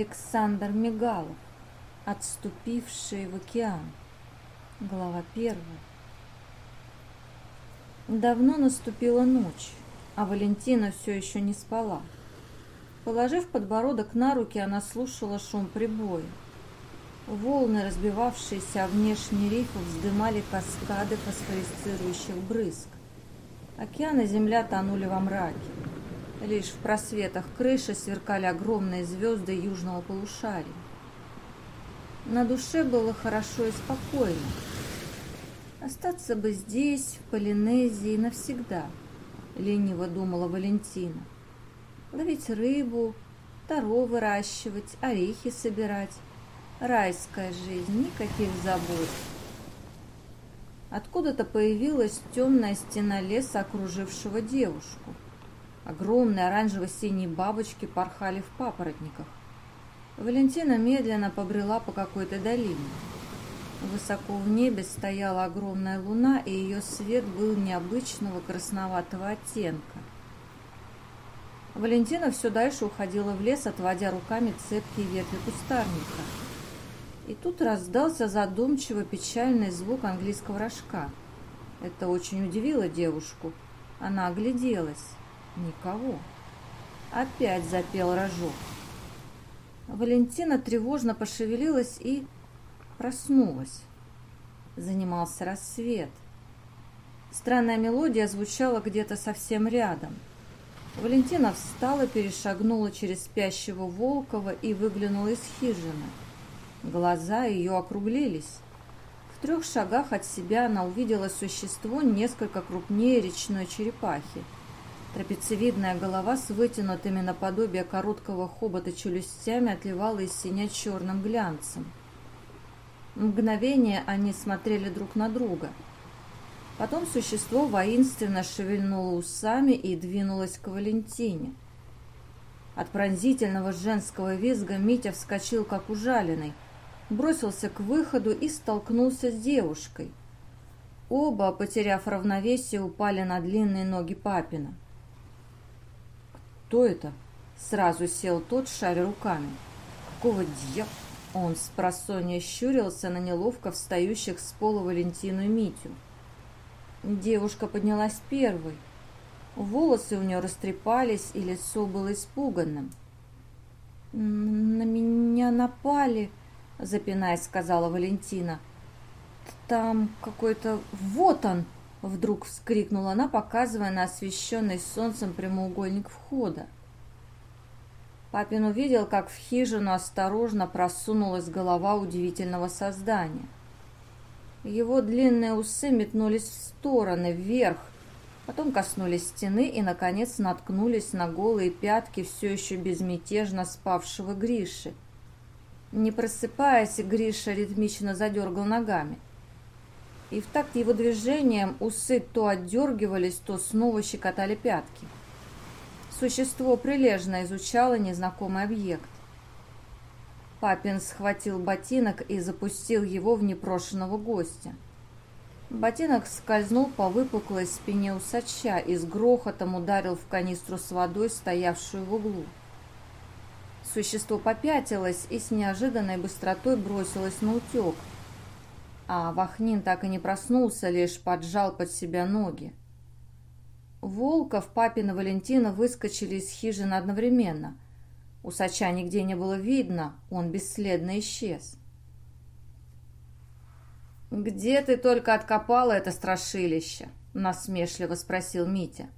Александр Мигалов, отступивший в океан. Глава первая. Давно наступила ночь, а Валентина все еще не спала. Положив подбородок на руки, она слушала шум прибоя. Волны, разбивавшиеся о внешний риф, вздымали каскады фосфорисцирующих брызг. Океан и земля тонули во мраке. Лишь в просветах крыши сверкали огромные звезды южного полушария. На душе было хорошо и спокойно. Остаться бы здесь, в Полинезии, навсегда, лениво думала Валентина. Ловить рыбу, таро выращивать, орехи собирать. Райская жизнь, никаких забот. Откуда-то появилась темная стена леса, окружившего девушку. Огромные оранжево-синие бабочки порхали в папоротниках. Валентина медленно побрела по какой-то долине. Высоко в небе стояла огромная луна, и ее свет был необычного красноватого оттенка. Валентина все дальше уходила в лес, отводя руками цепкие ветви кустарника. И тут раздался задумчиво печальный звук английского рожка. Это очень удивило девушку. Она огляделась. Никого. Опять запел рожок. Валентина тревожно пошевелилась и проснулась. Занимался рассвет. Странная мелодия звучала где-то совсем рядом. Валентина встала, перешагнула через спящего Волкова и выглянула из хижины. Глаза ее округлились. В трех шагах от себя она увидела существо несколько крупнее речной черепахи. Трапециевидная голова с вытянутыми наподобие короткого хобота челюстями отливала из синя черным глянцем. Мгновение они смотрели друг на друга. Потом существо воинственно шевельнуло усами и двинулось к Валентине. От пронзительного женского визга Митя вскочил, как ужаленный, бросился к выходу и столкнулся с девушкой. Оба, потеряв равновесие, упали на длинные ноги папина. «Кто это?» Сразу сел тот, шаря руками. «Какого дьявола?» Он с просонья щурился на неловко встающих с пола Валентину и Митю. Девушка поднялась первой. Волосы у нее растрепались, и лицо было испуганным. «На меня напали», — запинаясь, сказала Валентина. «Там какой-то... Вот он!» Вдруг вскрикнула она, показывая на освещенный солнцем прямоугольник входа. Папин увидел, как в хижину осторожно просунулась голова удивительного создания. Его длинные усы метнулись в стороны, вверх, потом коснулись стены и, наконец, наткнулись на голые пятки все еще безмятежно спавшего Гриши. Не просыпаясь, Гриша ритмично задергал ногами – и в такт его движением усы то отдергивались, то снова щекотали пятки. Существо прилежно изучало незнакомый объект. Папин схватил ботинок и запустил его в непрошенного гостя. Ботинок скользнул по выпуклой спине усача и с грохотом ударил в канистру с водой, стоявшую в углу. Существо попятилось и с неожиданной быстротой бросилось на утек – а Вахнин так и не проснулся, лишь поджал под себя ноги. Волков, папин и Валентина выскочили из хижины одновременно. Усача нигде не было видно, он бесследно исчез. «Где ты только откопала это страшилище?» — насмешливо спросил Митя.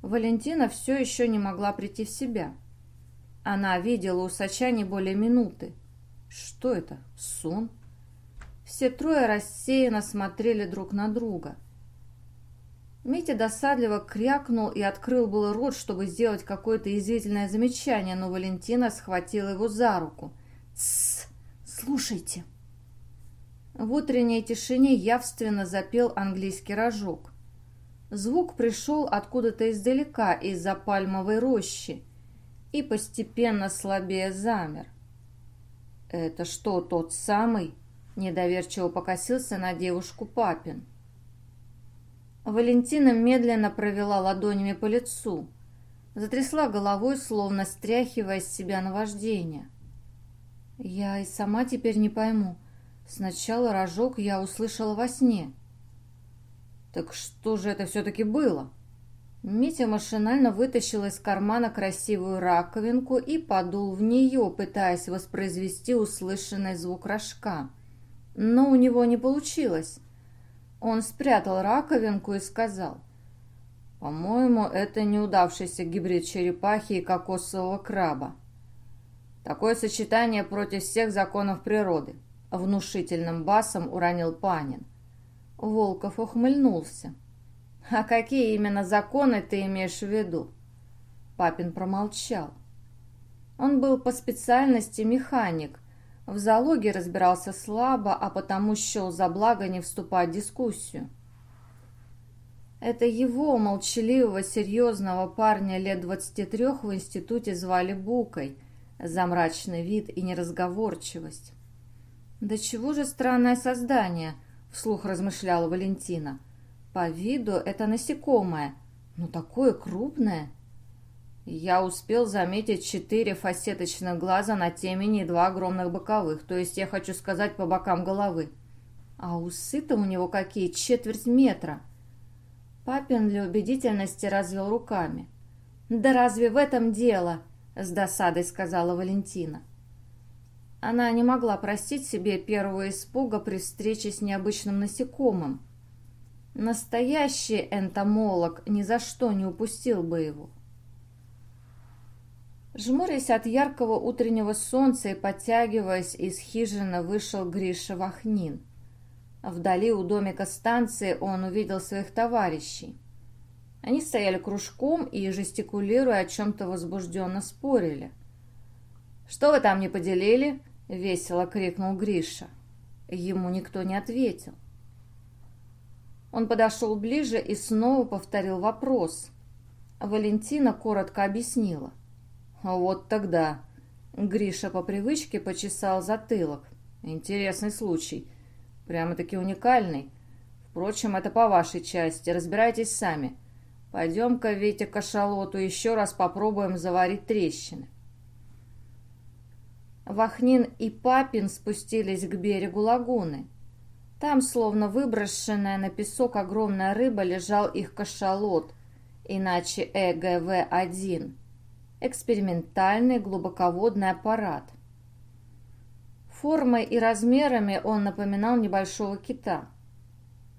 Валентина все еще не могла прийти в себя. Она видела усача не более минуты. Что это? Сон? Все трое рассеянно смотрели друг на друга. Митя досадливо крякнул и открыл было рот, чтобы сделать какое-то язвительное замечание, но Валентина схватила его за руку. «Тссс! Слушайте!» В утренней тишине явственно запел английский рожок. Звук пришел откуда-то издалека, из-за пальмовой рощи, и постепенно слабее замер. «Это что, тот самый?» Недоверчиво покосился на девушку папин. Валентина медленно провела ладонями по лицу. Затрясла головой, словно стряхивая с себя наваждение. Я и сама теперь не пойму. Сначала рожок я услышала во сне. Так что же это все-таки было? Митя машинально вытащил из кармана красивую раковинку и подул в нее, пытаясь воспроизвести услышанный звук рожка. Но у него не получилось. Он спрятал раковинку и сказал, «По-моему, это неудавшийся гибрид черепахи и кокосового краба. Такое сочетание против всех законов природы», — внушительным басом уронил Панин. Волков ухмыльнулся. «А какие именно законы ты имеешь в виду?» Папин промолчал. Он был по специальности механик, в залоге разбирался слабо, а потому счел за благо не вступать в дискуссию. Это его, молчаливого, серьезного парня лет 23 в институте звали Букой, за мрачный вид и неразговорчивость. «Да чего же странное создание?» — вслух размышляла Валентина. «По виду это насекомое, но такое крупное». Я успел заметить четыре фасеточных глаза на темени и два огромных боковых, то есть я хочу сказать по бокам головы. А усы-то у него какие, четверть метра. Папин для убедительности развел руками. «Да разве в этом дело?» — с досадой сказала Валентина. Она не могла простить себе первого испуга при встрече с необычным насекомым. Настоящий энтомолог ни за что не упустил бы его. Жмурясь от яркого утреннего солнца и подтягиваясь из хижины, вышел Гриша Вахнин. Вдали у домика станции он увидел своих товарищей. Они стояли кружком и, жестикулируя, о чем-то возбужденно спорили. «Что вы там не поделили?» — весело крикнул Гриша. Ему никто не ответил. Он подошел ближе и снова повторил вопрос. Валентина коротко объяснила. Вот тогда. Гриша по привычке почесал затылок. Интересный случай. Прямо-таки уникальный. Впрочем, это по вашей части. Разбирайтесь сами. Пойдем-ка, Витя, к кашалоту еще раз попробуем заварить трещины. Вахнин и Папин спустились к берегу лагуны. Там, словно выброшенная на песок огромная рыба, лежал их кашалот, иначе ЭГВ-1 экспериментальный глубоководный аппарат. Формой и размерами он напоминал небольшого кита.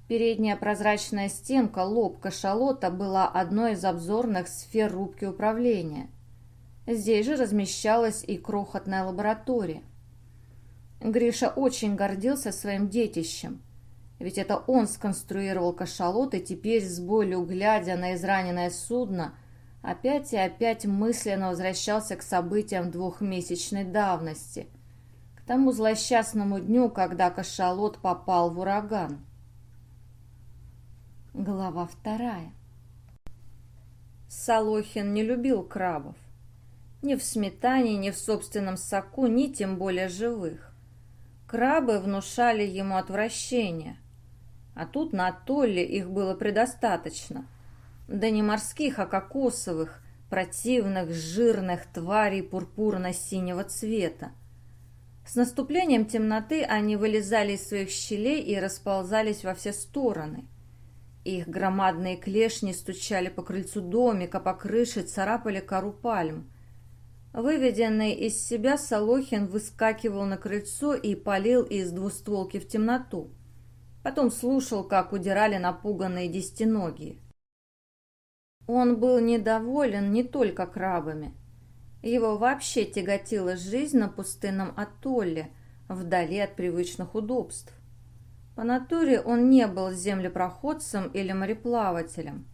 Передняя прозрачная стенка, лоб кашалота, была одной из обзорных сфер рубки управления. Здесь же размещалась и крохотная лаборатория. Гриша очень гордился своим детищем, ведь это он сконструировал кашалот и теперь, с болью глядя на израненное судно, Опять и опять мысленно возвращался к событиям двухмесячной давности, к тому злосчастному дню, когда кашалот попал в ураган. Глава вторая. Солохин не любил крабов. Ни в сметане, ни в собственном соку, ни тем более живых. Крабы внушали ему отвращение. А тут на атолле их было предостаточно. Да не морских, а кокосовых, противных, жирных тварей пурпурно-синего цвета. С наступлением темноты они вылезали из своих щелей и расползались во все стороны. Их громадные клешни стучали по крыльцу домика, по крыше царапали кору пальм. Выведенный из себя Солохин выскакивал на крыльцо и палил из двустволки в темноту. Потом слушал, как удирали напуганные десятиногие. Он был недоволен не только крабами. Его вообще тяготила жизнь на пустынном атолле, вдали от привычных удобств. По натуре он не был землепроходцем или мореплавателем.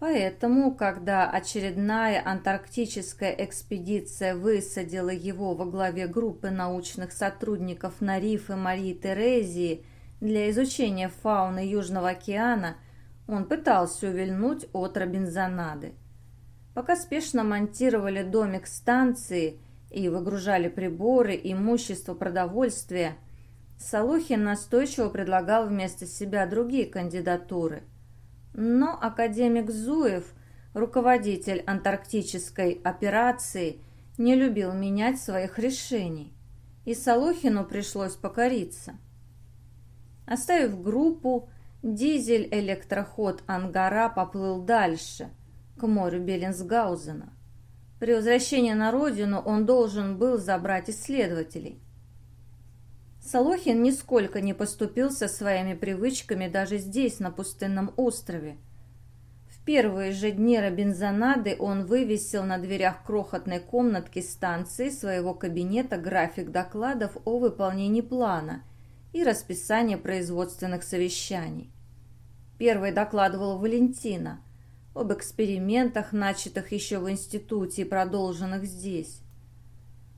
Поэтому, когда очередная антарктическая экспедиция высадила его во главе группы научных сотрудников на рифы Марии Терезии для изучения фауны Южного океана – он пытался увильнуть от Робинзонады. Пока спешно монтировали домик станции и выгружали приборы, имущество, продовольствие, Солухин настойчиво предлагал вместо себя другие кандидатуры. Но академик Зуев, руководитель антарктической операции, не любил менять своих решений, и Солохину пришлось покориться. Оставив группу, дизель-электроход «Ангара» поплыл дальше, к морю Беллинсгаузена. При возвращении на родину он должен был забрать исследователей. Солохин нисколько не поступился своими привычками даже здесь, на пустынном острове. В первые же дни Робинзонады он вывесил на дверях крохотной комнатки станции своего кабинета график докладов о выполнении плана и расписание производственных совещаний. Первый докладывал Валентина об экспериментах, начатых еще в институте и продолженных здесь.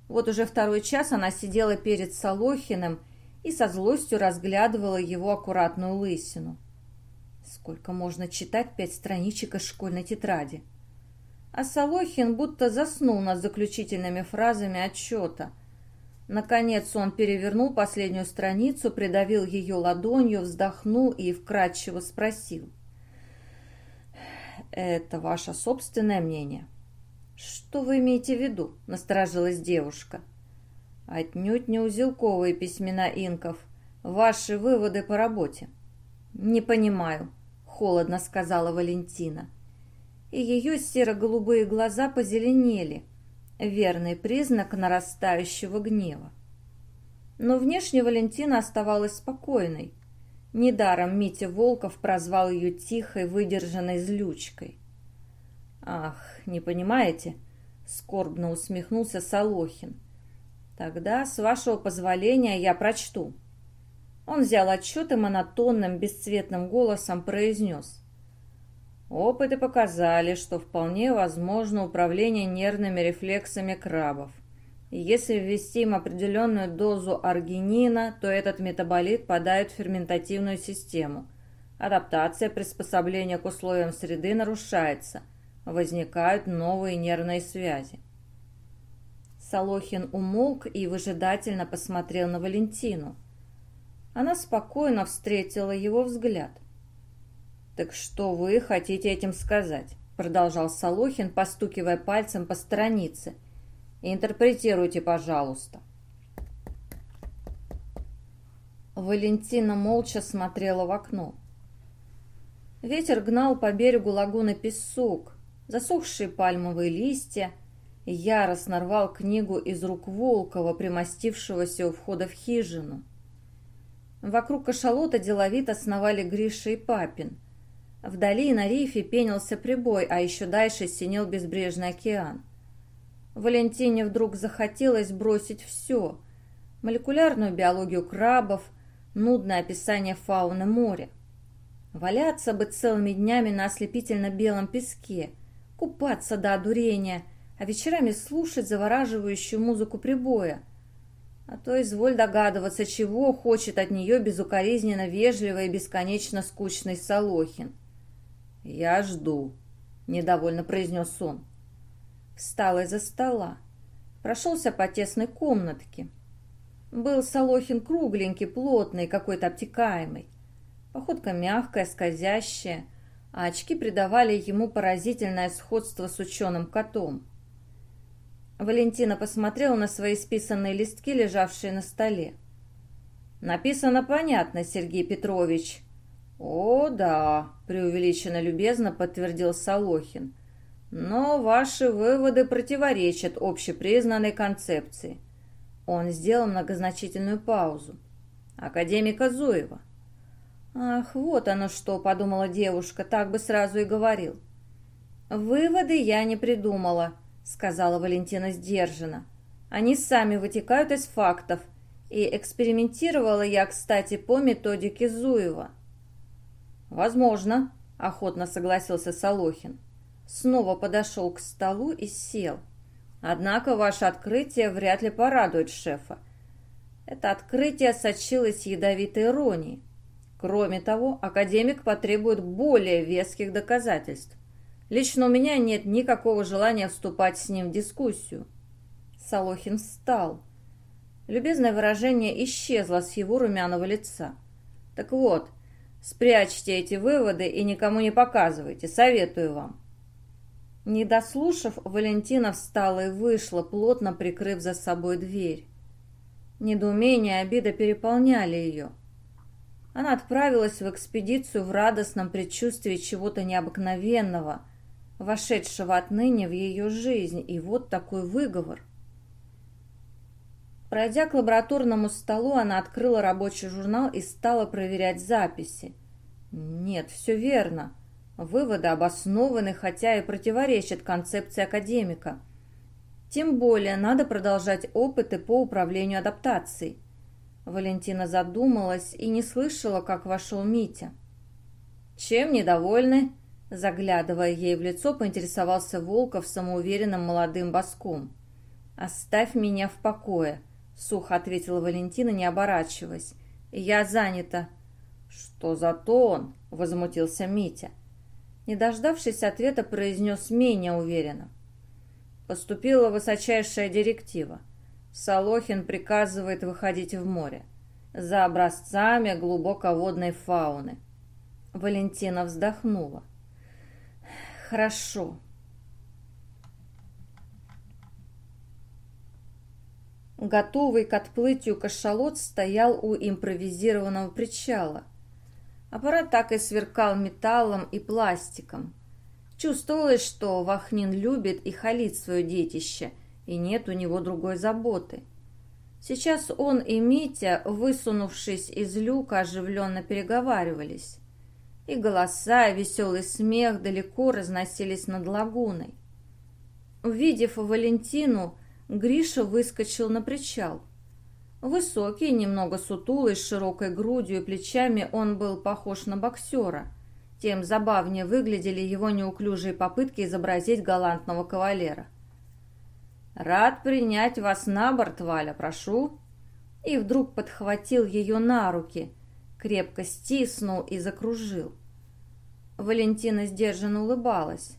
Вот уже второй час она сидела перед Солохиным и со злостью разглядывала его аккуратную лысину. Сколько можно читать пять страничек из школьной тетради? А Солохин будто заснул над заключительными фразами отчета. Наконец он перевернул последнюю страницу, придавил ее ладонью, вздохнул и вкратчиво спросил. «Это ваше собственное мнение?» «Что вы имеете в виду?» – насторожилась девушка. «Отнюдь не узелковые письмена инков. Ваши выводы по работе». «Не понимаю», – холодно сказала Валентина. И ее серо-голубые глаза позеленели. Верный признак нарастающего гнева. Но внешне Валентина оставалась спокойной. Недаром Митя Волков прозвал ее тихой, выдержанной злючкой. «Ах, не понимаете?» — скорбно усмехнулся Солохин. «Тогда, с вашего позволения, я прочту». Он взял отчет и монотонным, бесцветным голосом произнес. Опыты показали, что вполне возможно управление нервными рефлексами крабов. Если ввести им определенную дозу аргинина, то этот метаболит падает в ферментативную систему. Адаптация приспособления к условиям среды нарушается – возникают новые нервные связи. Солохин умолк и выжидательно посмотрел на Валентину. Она спокойно встретила его взгляд. «Так что вы хотите этим сказать?» продолжал Солохин, постукивая пальцем по странице. «Интерпретируйте, пожалуйста». Валентина молча смотрела в окно. Ветер гнал по берегу лагуны песок, засохшие пальмовые листья, яростно рвал книгу из рук Волкова, примостившегося у входа в хижину. Вокруг кашалота деловито сновали Гриша и Папин. Вдали на рифе пенился прибой, а еще дальше синел безбрежный океан. Валентине вдруг захотелось бросить все – молекулярную биологию крабов, нудное описание фауны моря. Валяться бы целыми днями на ослепительно-белом песке – купаться до одурения, а вечерами слушать завораживающую музыку прибоя. А то изволь догадываться, чего хочет от нее безукоризненно вежливый и бесконечно скучный Солохин. «Я жду», — недовольно произнес он. Встал из-за стола, прошелся по тесной комнатке. Был Солохин кругленький, плотный, какой-то обтекаемый. Походка мягкая, скользящая — а очки придавали ему поразительное сходство с ученым котом. Валентина посмотрела на свои списанные листки, лежавшие на столе. «Написано понятно, Сергей Петрович». «О, да», — преувеличенно любезно подтвердил Солохин. «Но ваши выводы противоречат общепризнанной концепции». Он сделал многозначительную паузу. «Академика Зуева». «Ах, вот оно что!» – подумала девушка, так бы сразу и говорил. «Выводы я не придумала», – сказала Валентина сдержанно. «Они сами вытекают из фактов, и экспериментировала я, кстати, по методике Зуева». «Возможно», – охотно согласился Солохин. Снова подошел к столу и сел. «Однако ваше открытие вряд ли порадует шефа». Это открытие сочилось ядовитой иронией. Кроме того, академик потребует более веских доказательств. Лично у меня нет никакого желания вступать с ним в дискуссию. Солохин встал. Любезное выражение исчезло с его румяного лица. Так вот, спрячьте эти выводы и никому не показывайте, советую вам. Не дослушав, Валентина встала и вышла, плотно прикрыв за собой дверь. Недоумение и обида переполняли ее. Она отправилась в экспедицию в радостном предчувствии чего-то необыкновенного, вошедшего отныне в ее жизнь, и вот такой выговор. Пройдя к лабораторному столу, она открыла рабочий журнал и стала проверять записи. Нет, все верно. Выводы обоснованы, хотя и противоречат концепции академика. Тем более надо продолжать опыты по управлению адаптацией. Валентина задумалась и не слышала, как вошел Митя. «Чем недовольны?» Заглядывая ей в лицо, поинтересовался Волков самоуверенным молодым боском. «Оставь меня в покое», — сухо ответила Валентина, не оборачиваясь. «Я занята». «Что за тон?» — возмутился Митя. Не дождавшись ответа, произнес менее уверенно. Поступила высочайшая директива. Солохин приказывает выходить в море за образцами глубоководной фауны. Валентина вздохнула. «Хорошо». Готовый к отплытию кашалот стоял у импровизированного причала. Аппарат так и сверкал металлом и пластиком. Чувствовалось, что Вахнин любит и халит свое детище, и нет у него другой заботы. Сейчас он и Митя, высунувшись из люка, оживленно переговаривались. И голоса, и веселый смех далеко разносились над лагуной. Увидев Валентину, Гриша выскочил на причал. Высокий, немного сутулый, с широкой грудью и плечами, он был похож на боксера. Тем забавнее выглядели его неуклюжие попытки изобразить галантного кавалера. «Рад принять вас на борт, Валя, прошу!» И вдруг подхватил ее на руки, крепко стиснул и закружил. Валентина сдержанно улыбалась.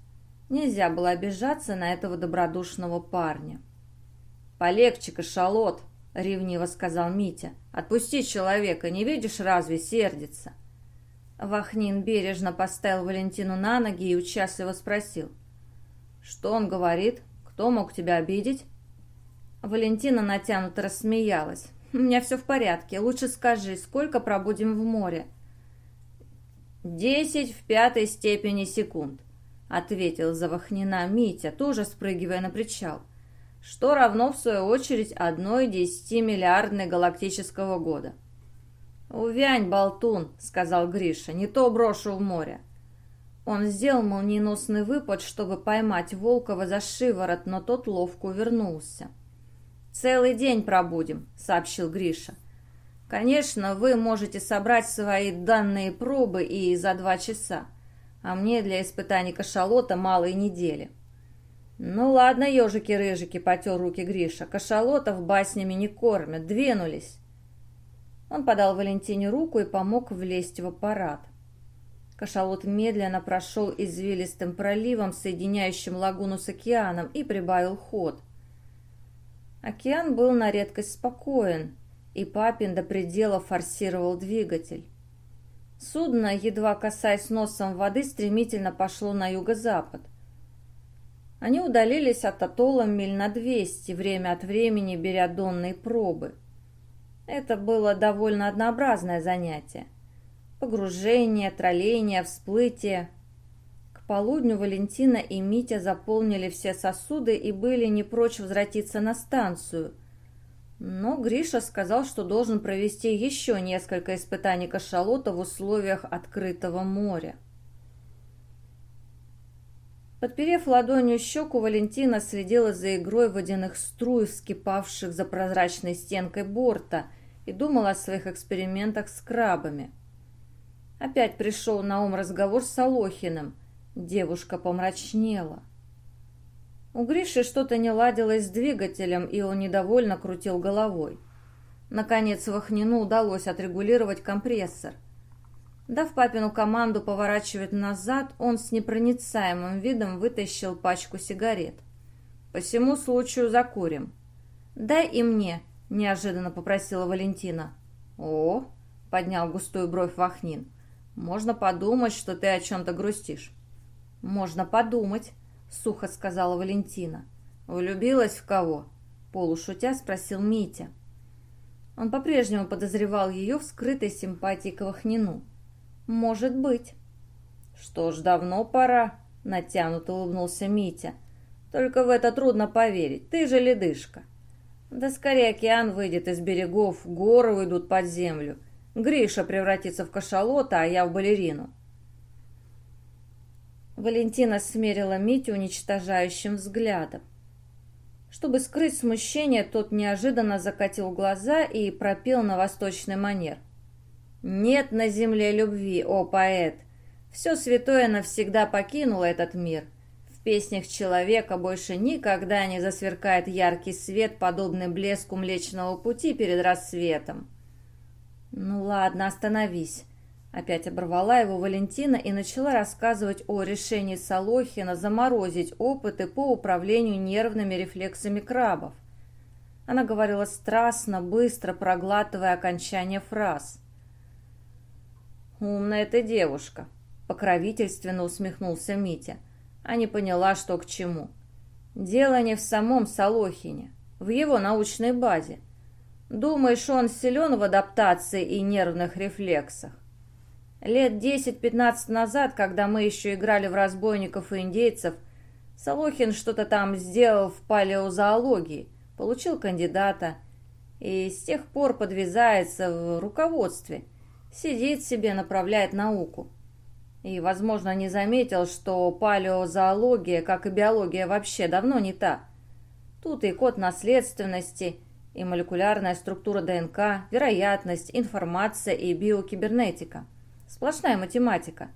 Нельзя было обижаться на этого добродушного парня. «Полегче, кашалот!» — ревниво сказал Митя. «Отпусти человека, не видишь, разве сердится?» Вахнин бережно поставил Валентину на ноги и участливо спросил. «Что он говорит? Кто мог тебя обидеть?» Валентина натянуто рассмеялась. «У меня все в порядке. Лучше скажи, сколько пробудем в море?» «Десять в пятой степени секунд», — ответил Завахнина Митя, тоже спрыгивая на причал что равно, в свою очередь, одной десятимиллиардной галактического года. «Увянь, болтун», — сказал Гриша, — «не то брошу в море». Он сделал молниеносный выпад, чтобы поймать Волкова за шиворот, но тот ловко увернулся. «Целый день пробудем», — сообщил Гриша. «Конечно, вы можете собрать свои данные пробы и за два часа, а мне для испытаний кашалота малой недели». «Ну ладно, ежики-рыжики», — потер руки Гриша, — «кашалотов баснями не кормят, двинулись». Он подал Валентине руку и помог влезть в аппарат. Кашалот медленно прошел извилистым проливом, соединяющим лагуну с океаном, и прибавил ход. Океан был на редкость спокоен, и Папин до предела форсировал двигатель. Судно, едва касаясь носом воды, стремительно пошло на юго-запад. Они удалились от атолла миль на 200, время от времени беря донные пробы. Это было довольно однообразное занятие. Погружение, тролление, всплытие. К полудню Валентина и Митя заполнили все сосуды и были не прочь возвратиться на станцию. Но Гриша сказал, что должен провести еще несколько испытаний кашалота в условиях открытого моря. Подперев ладонью щеку, Валентина следила за игрой водяных струй, вскипавших за прозрачной стенкой борта, и думала о своих экспериментах с крабами. Опять пришел на ум разговор с Солохиным. Девушка помрачнела. У Гриши что-то не ладилось с двигателем, и он недовольно крутил головой. Наконец Вахнину удалось отрегулировать компрессор – Дав папину команду поворачивать назад, он с непроницаемым видом вытащил пачку сигарет. «По всему случаю закурим». «Дай и мне», — неожиданно попросила Валентина. «О!» — поднял густую бровь Вахнин. «Можно подумать, что ты о чем-то грустишь». «Можно подумать», — сухо сказала Валентина. «Влюбилась в кого?» Полушутя спросил Митя. Он по-прежнему подозревал ее в скрытой симпатии к Вахнину. «Может быть». «Что ж, давно пора», — натянуто улыбнулся Митя. «Только в это трудно поверить. Ты же ледышка». «Да скорее океан выйдет из берегов, горы уйдут под землю. Гриша превратится в кашалота, а я в балерину». Валентина смерила Митю уничтожающим взглядом. Чтобы скрыть смущение, тот неожиданно закатил глаза и пропел на восточный манер. «Нет на земле любви, о поэт! Все святое навсегда покинуло этот мир. В песнях человека больше никогда не засверкает яркий свет, подобный блеску Млечного Пути перед рассветом». «Ну ладно, остановись», Опять оборвала его Валентина и начала рассказывать о решении Солохина заморозить опыты по управлению нервными рефлексами крабов. Она говорила страстно, быстро, проглатывая окончание фраз. «Умная ты девушка», — покровительственно усмехнулся Митя, а не поняла, что к чему. «Дело не в самом Солохине, в его научной базе. Думаешь, он силен в адаптации и нервных рефлексах? Лет 10-15 назад, когда мы еще играли в разбойников и индейцев, Солохин что-то там сделал в палеозоологии, получил кандидата и с тех пор подвязается в руководстве, сидит себе, направляет науку. И, возможно, не заметил, что палеозоология, как и биология, вообще давно не та. Тут и код наследственности, и молекулярная структура ДНК, вероятность, информация и биокибернетика – Сплошная математика.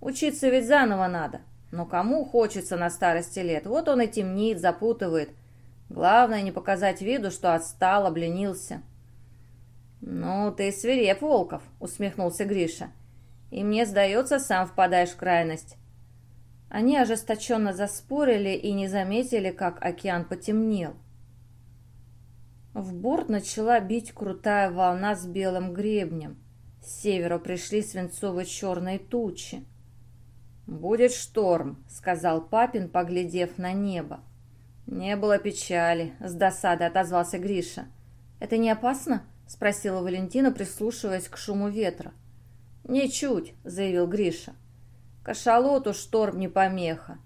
Учиться ведь заново надо. Но кому хочется на старости лет? Вот он и темнит, запутывает. Главное не показать виду, что отстал, обленился. «Ну, ты свиреп, Волков», — усмехнулся Гриша. «И мне, сдается, сам впадаешь в крайность». Они ожесточенно заспорили и не заметили, как океан потемнел. В борт начала бить крутая волна с белым гребнем. С севера пришли свинцовые черные тучи. «Будет шторм», — сказал папин, поглядев на небо. «Не было печали», — с досадой отозвался Гриша. «Это не опасно?» — спросила Валентина, прислушиваясь к шуму ветра. «Ничуть», — заявил Гриша. «Кашалоту шторм не помеха,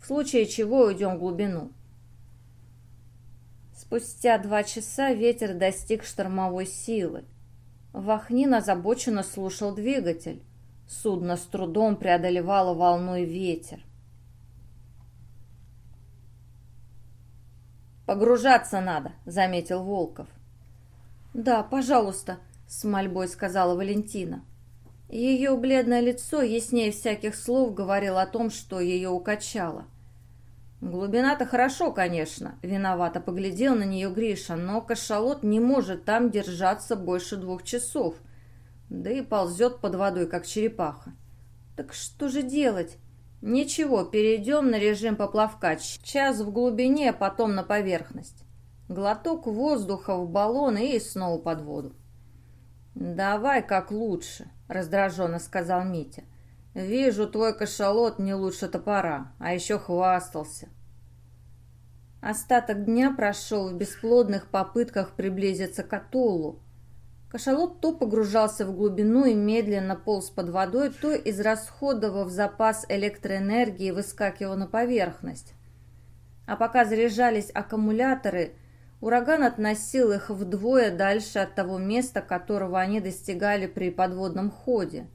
в случае чего уйдем в глубину». Спустя два часа ветер достиг штормовой силы. Вахнин озабоченно слушал двигатель. Судно с трудом преодолевало волну и ветер. «Погружаться надо», — заметил Волков. «Да, пожалуйста», — с мольбой сказала Валентина. Ее бледное лицо, яснее всяких слов, говорило о том, что ее укачало. Глубина-то хорошо, конечно, виновато поглядел на нее Гриша, но кашалот не может там держаться больше двух часов, да и ползет под водой, как черепаха. Так что же делать? Ничего, перейдем на режим поплавка, час в глубине, потом на поверхность. Глоток воздуха в баллон и снова под воду. «Давай как лучше», — раздраженно сказал Митя. «Вижу, твой кашалот не лучше топора, а еще хвастался». Остаток дня прошел в бесплодных попытках приблизиться к атоллу. Кашалот то погружался в глубину и медленно полз под водой, то, израсходовав запас электроэнергии, выскакивал на поверхность. А пока заряжались аккумуляторы, ураган относил их вдвое дальше от того места, которого они достигали при подводном ходе.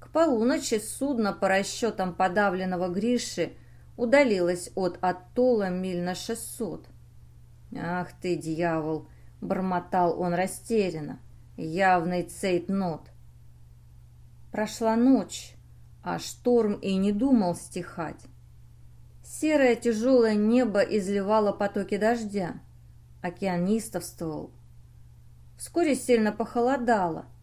К полуночи судно, по расчетам подавленного Гриши, удалилось от атолла миль на шестьсот. «Ах ты, дьявол!» — бормотал он растерянно. «Явный цейтнот!» Прошла ночь, а шторм и не думал стихать. Серое тяжелое небо изливало потоки дождя. Океан неистовствовал. Вскоре сильно похолодало —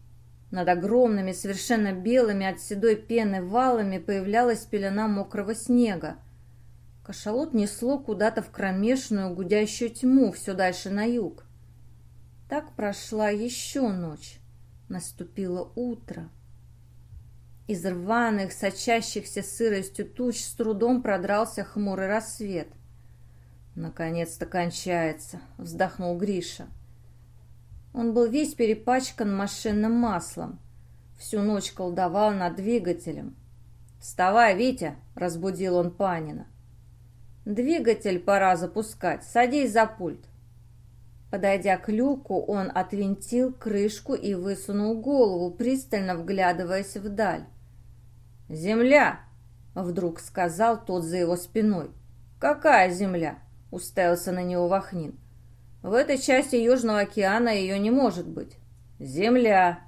над огромными, совершенно белыми от седой пены валами появлялась пелена мокрого снега. Кашалот несло куда-то в кромешную гудящую тьму все дальше на юг. Так прошла еще ночь. Наступило утро. Из рваных, сочащихся сыростью туч с трудом продрался хмурый рассвет. «Наконец-то кончается», — вздохнул Гриша. Он был весь перепачкан машинным маслом. Всю ночь колдовал над двигателем. «Вставай, Витя!» — разбудил он Панина. «Двигатель пора запускать. Садись за пульт». Подойдя к люку, он отвинтил крышку и высунул голову, пристально вглядываясь вдаль. «Земля!» — вдруг сказал тот за его спиной. «Какая земля?» — уставился на него Вахнин. «В этой части Южного океана ее не может быть. Земля!»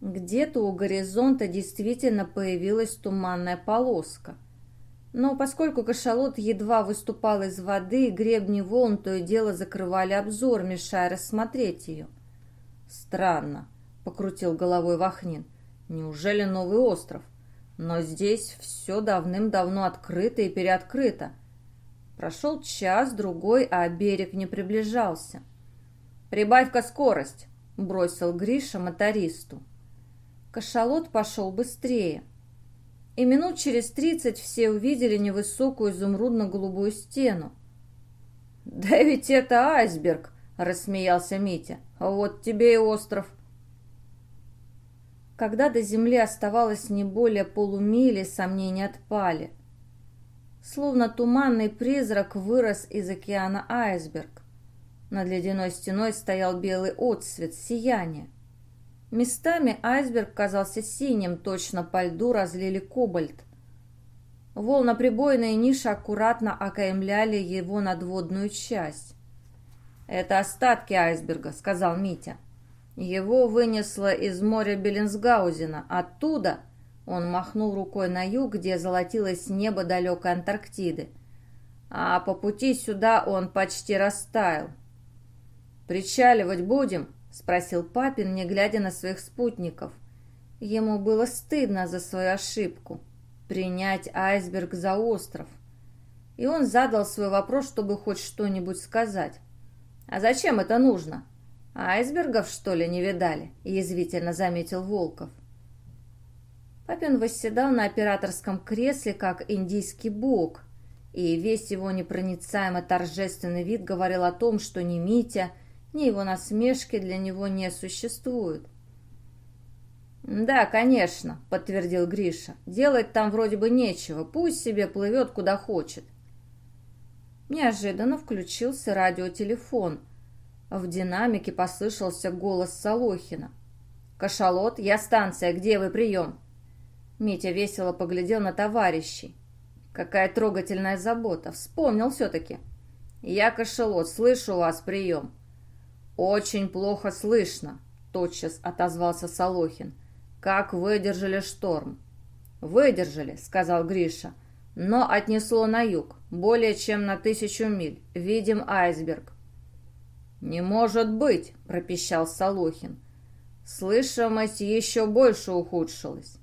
Где-то у горизонта действительно появилась туманная полоска. Но поскольку кашалот едва выступал из воды, гребни волн то и дело закрывали обзор, мешая рассмотреть ее. «Странно», — покрутил головой Вахнин. «Неужели новый остров?» Но здесь все давным-давно открыто и переоткрыто. Прошел час, другой, а берег не приближался. «Прибавь-ка скорость!» — бросил Гриша мотористу. Кашалот пошел быстрее. И минут через тридцать все увидели невысокую изумрудно-голубую стену. «Да ведь это айсберг!» — рассмеялся Митя. «Вот тебе и остров!» Когда до земли оставалось не более полумили, сомнения отпали. Словно туманный призрак вырос из океана айсберг. Над ледяной стеной стоял белый отсвет, сияние. Местами айсберг казался синим, точно по льду разлили кобальт. Волноприбойные ниши аккуратно окаймляли его надводную часть. «Это остатки айсберга», — сказал Митя. Его вынесло из моря Беллинсгаузена. Оттуда он махнул рукой на юг, где золотилось небо далекой Антарктиды. А по пути сюда он почти растаял. «Причаливать будем?» — спросил Папин, не глядя на своих спутников. Ему было стыдно за свою ошибку — принять айсберг за остров. И он задал свой вопрос, чтобы хоть что-нибудь сказать. «А зачем это нужно?» «Айсбергов, что ли, не видали?» – язвительно заметил Волков. Папин восседал на операторском кресле, как индийский бог, и весь его непроницаемо торжественный вид говорил о том, что ни Митя, ни его насмешки для него не существуют. «Да, конечно», — подтвердил Гриша. «Делать там вроде бы нечего, пусть себе плывет куда хочет». Неожиданно включился радиотелефон, в динамике послышался голос Солохина. «Кашалот, я станция, где вы прием?» Митя весело поглядел на товарищей. Какая трогательная забота. Вспомнил все-таки. «Я кашалот, слышу вас, прием». «Очень плохо слышно», — тотчас отозвался Солохин. «Как выдержали шторм?» «Выдержали», — сказал Гриша. «Но отнесло на юг, более чем на тысячу миль. Видим айсберг. «Не может быть!» – пропищал Солохин. Слышимость еще больше ухудшилась.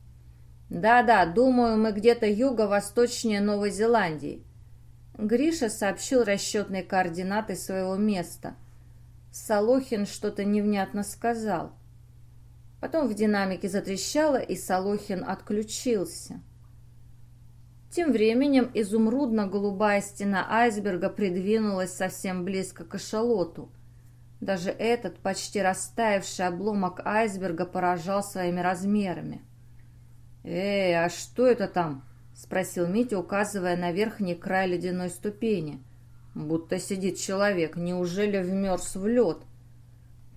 «Да-да, думаю, мы где-то юго-восточнее Новой Зеландии». Гриша сообщил расчетные координаты своего места. Солохин что-то невнятно сказал. Потом в динамике затрещало, и Солохин отключился. Тем временем изумрудно-голубая стена айсберга придвинулась совсем близко к эшелоту – даже этот почти растаявший обломок айсберга поражал своими размерами. «Эй, а что это там?» — спросил Митя, указывая на верхний край ледяной ступени. «Будто сидит человек. Неужели вмерз в лед?»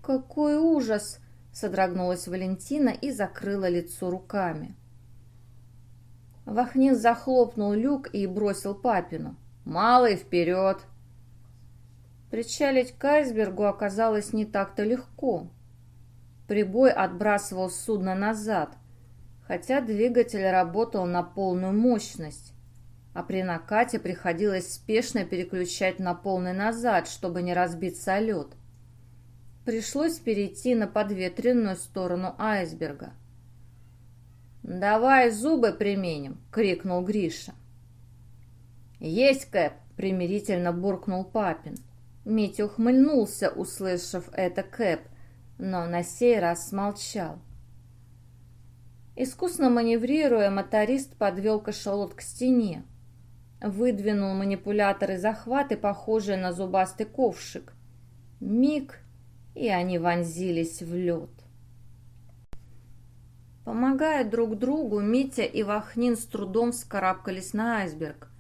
«Какой ужас!» — содрогнулась Валентина и закрыла лицо руками. Вахнин захлопнул люк и бросил папину. «Малый, вперед!» Причалить к айсбергу оказалось не так-то легко. Прибой отбрасывал судно назад, хотя двигатель работал на полную мощность, а при накате приходилось спешно переключать на полный назад, чтобы не разбиться о лед. Пришлось перейти на подветренную сторону айсберга. «Давай зубы применим!» — крикнул Гриша. «Есть, Кэп!» — примирительно буркнул Папин. Митя ухмыльнулся, услышав это Кэп, но на сей раз смолчал. Искусно маневрируя, моторист подвел кашалот к стене. Выдвинул манипуляторы захваты, похожие на зубастый ковшик. Миг, и они вонзились в лед. Помогая друг другу, Митя и Вахнин с трудом вскарабкались на айсберг.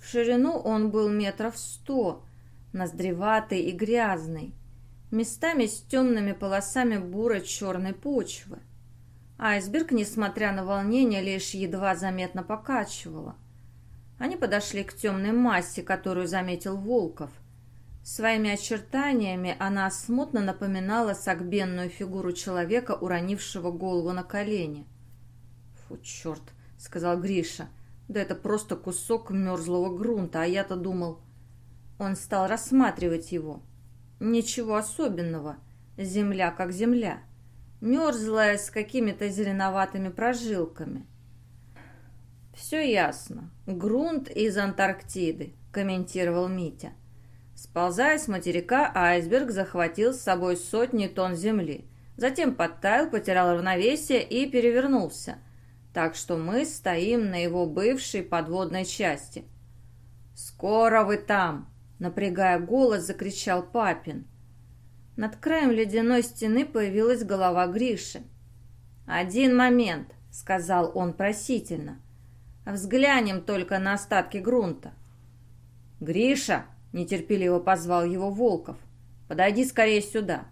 В ширину он был метров сто, ноздреватый и грязный, местами с темными полосами буро-черной почвы. Айсберг, несмотря на волнение, лишь едва заметно покачивало. Они подошли к темной массе, которую заметил Волков. Своими очертаниями она смутно напоминала согбенную фигуру человека, уронившего голову на колени. «Фу, черт!» — сказал Гриша. «Да это просто кусок мерзлого грунта, а я-то думал...» Он стал рассматривать его. Ничего особенного. Земля как земля. Мерзлая с какими-то зеленоватыми прожилками. «Все ясно. Грунт из Антарктиды», — комментировал Митя. Сползая с материка, айсберг захватил с собой сотни тонн земли. Затем подтаял, потерял равновесие и перевернулся. Так что мы стоим на его бывшей подводной части. «Скоро вы там!» Напрягая голос, закричал Папин. Над краем ледяной стены появилась голова Гриши. «Один момент», — сказал он просительно. «Взглянем только на остатки грунта». «Гриша!» — нетерпеливо позвал его Волков. «Подойди скорее сюда».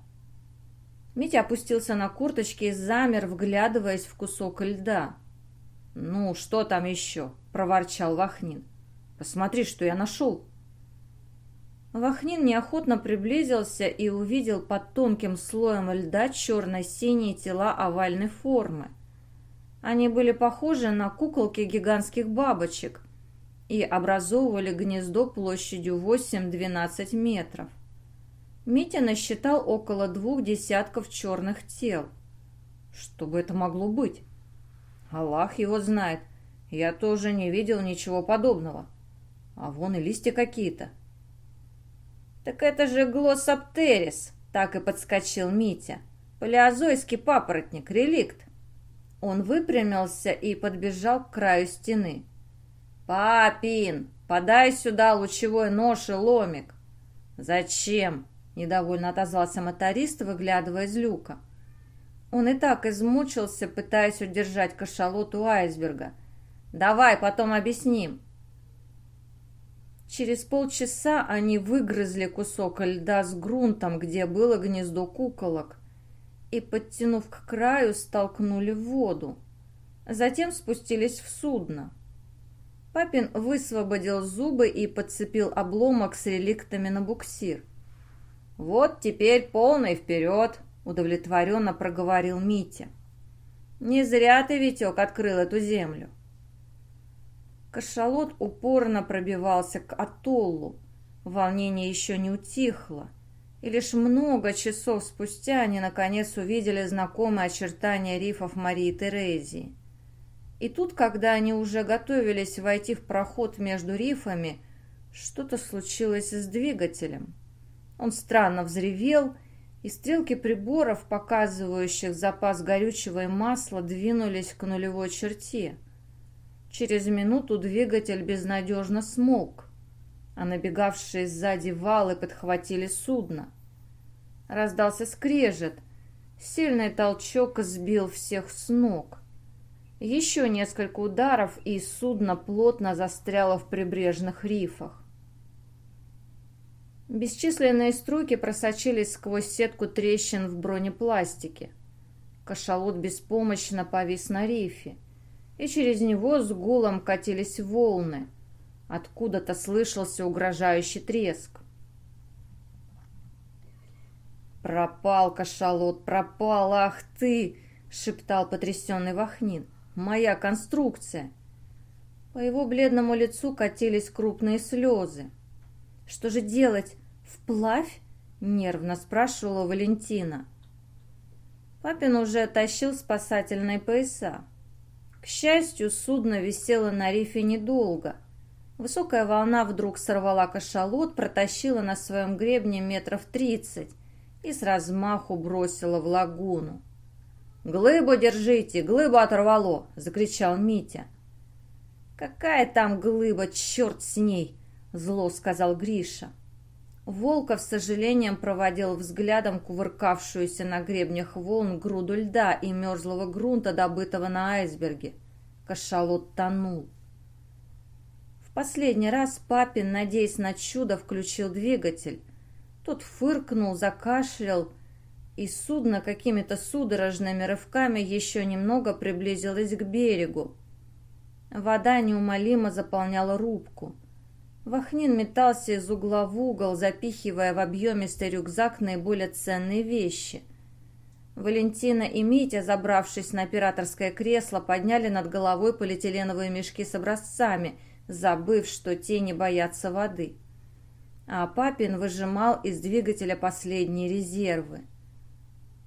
Митя опустился на курточки и замер, вглядываясь в кусок льда. «Ну, что там еще?» — проворчал Вахнин. «Посмотри, что я нашел». Вахнин неохотно приблизился и увидел под тонким слоем льда черно-синие тела овальной формы. Они были похожи на куколки гигантских бабочек и образовывали гнездо площадью 8-12 метров. Митя насчитал около двух десятков черных тел. Что бы это могло быть? Аллах его знает. Я тоже не видел ничего подобного. А вон и листья какие-то. «Так это же глоссоптерис!» — так и подскочил Митя. «Палеозойский папоротник, реликт!» Он выпрямился и подбежал к краю стены. «Папин, подай сюда лучевой нож и ломик!» «Зачем?» — недовольно отозвался моторист, выглядывая из люка. Он и так измучился, пытаясь удержать кашалот у айсберга. «Давай, потом объясним!» Через полчаса они выгрызли кусок льда с грунтом, где было гнездо куколок, и, подтянув к краю, столкнули в воду. Затем спустились в судно. Папин высвободил зубы и подцепил обломок с реликтами на буксир. «Вот теперь полный вперед!» — удовлетворенно проговорил Митя. «Не зря ты, Витек, открыл эту землю. Кашалот упорно пробивался к атоллу. Волнение еще не утихло. И лишь много часов спустя они наконец увидели знакомые очертания рифов Марии Терезии. И тут, когда они уже готовились войти в проход между рифами, что-то случилось с двигателем. Он странно взревел, и стрелки приборов, показывающих запас горючего и масла, двинулись к нулевой черте. Через минуту двигатель безнадежно смолк, а набегавшие сзади валы подхватили судно. Раздался скрежет, сильный толчок сбил всех с ног. Еще несколько ударов, и судно плотно застряло в прибрежных рифах. Бесчисленные струйки просочились сквозь сетку трещин в бронепластике. Кашалот беспомощно повис на рифе и через него с гулом катились волны. Откуда-то слышался угрожающий треск. «Пропал, кашалот, пропал, ах ты!» — шептал потрясенный Вахнин. «Моя конструкция!» По его бледному лицу катились крупные слезы. «Что же делать? Вплавь?» — нервно спрашивала Валентина. Папин уже тащил спасательные пояса. К счастью, судно висело на рифе недолго. Высокая волна вдруг сорвала кашалот, протащила на своем гребне метров тридцать и с размаху бросила в лагуну. «Глыбу держите, глыбу оторвало!» — закричал Митя. «Какая там глыба, черт с ней!» — зло сказал Гриша. Волков с сожалением проводил взглядом кувыркавшуюся на гребнях волн груду льда и мерзлого грунта, добытого на айсберге. Кашалот тонул. В последний раз папин, надеясь на чудо, включил двигатель. Тот фыркнул, закашлял, и судно какими-то судорожными рывками еще немного приблизилось к берегу. Вода неумолимо заполняла рубку. Вахнин метался из угла в угол, запихивая в объемистый рюкзак наиболее ценные вещи. Валентина и Митя, забравшись на операторское кресло, подняли над головой полиэтиленовые мешки с образцами, забыв, что те не боятся воды. А Папин выжимал из двигателя последние резервы.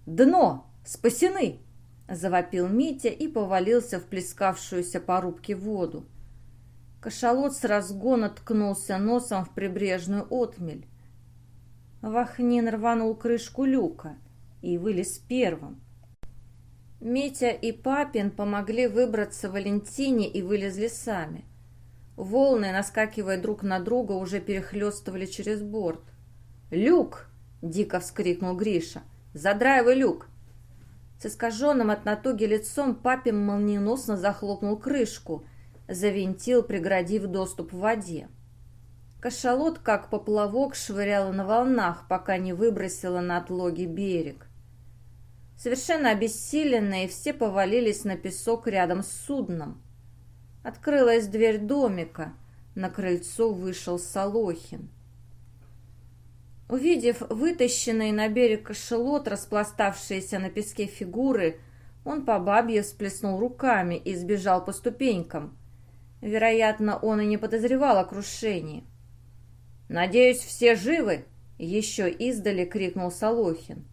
«Дно! Спасены!» – завопил Митя и повалился в плескавшуюся по рубке воду. Кашалот с разгона ткнулся носом в прибрежную отмель. Вахнин рванул крышку люка и вылез первым. Митя и Папин помогли выбраться Валентине и вылезли сами. Волны, наскакивая друг на друга, уже перехлестывали через борт. «Люк!» — дико вскрикнул Гриша. «Задраивай люк!» С искаженным от натуги лицом Папин молниеносно захлопнул крышку — завинтил, преградив доступ в воде. Кашалот, как поплавок, швыряла на волнах, пока не выбросила на отлоги берег. Совершенно обессиленные, все повалились на песок рядом с судном. Открылась дверь домика. На крыльцо вышел Солохин. Увидев вытащенный на берег кашалот, распластавшиеся на песке фигуры, он по бабье всплеснул руками и сбежал по ступенькам. Вероятно, он и не подозревал о крушении. «Надеюсь, все живы?» — еще издали крикнул Солохин.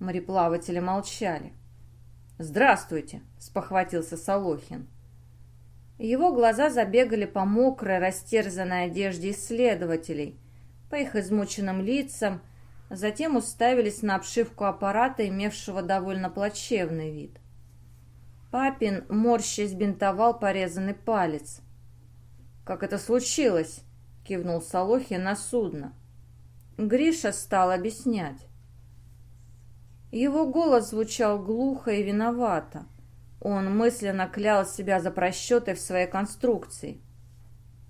Мореплаватели молчали. «Здравствуйте!» — спохватился Солохин. Его глаза забегали по мокрой, растерзанной одежде исследователей, по их измученным лицам, затем уставились на обшивку аппарата, имевшего довольно плачевный вид. Папин, морщись, бинтовал порезанный палец. «Как это случилось?» — кивнул Солохин на судно. Гриша стал объяснять. Его голос звучал глухо и виновато. Он мысленно клял себя за просчеты в своей конструкции.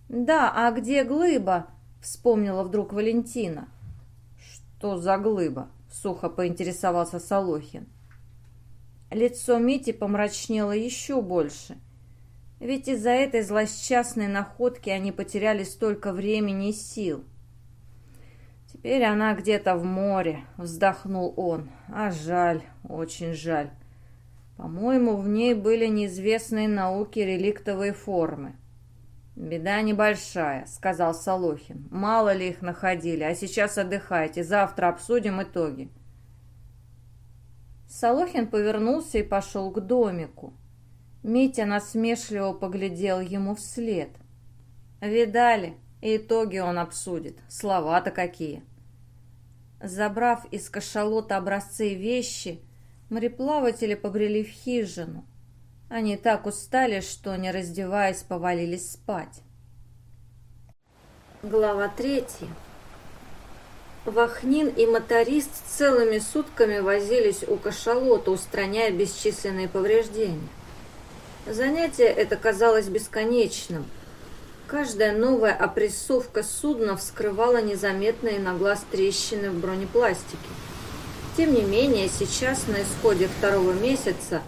«Да, а где глыба?» — вспомнила вдруг Валентина. «Что за глыба?» — сухо поинтересовался Солохин. Лицо Мити помрачнело еще больше. Ведь из-за этой злосчастной находки они потеряли столько времени и сил. «Теперь она где-то в море», — вздохнул он. «А жаль, очень жаль. По-моему, в ней были неизвестные науке реликтовые формы». «Беда небольшая», — сказал Солохин. «Мало ли их находили, а сейчас отдыхайте, завтра обсудим итоги». Солохин повернулся и пошел к домику. Митя насмешливо поглядел ему вслед. «Видали? Итоги он обсудит. Слова-то какие!» Забрав из кашалота образцы вещи, мореплаватели побрели в хижину. Они так устали, что, не раздеваясь, повалились спать. Глава третья. Вахнин и моторист целыми сутками возились у кашалота, устраняя бесчисленные повреждения. Занятие это казалось бесконечным. Каждая новая опрессовка судна вскрывала незаметные на глаз трещины в бронепластике. Тем не менее, сейчас, на исходе второго месяца,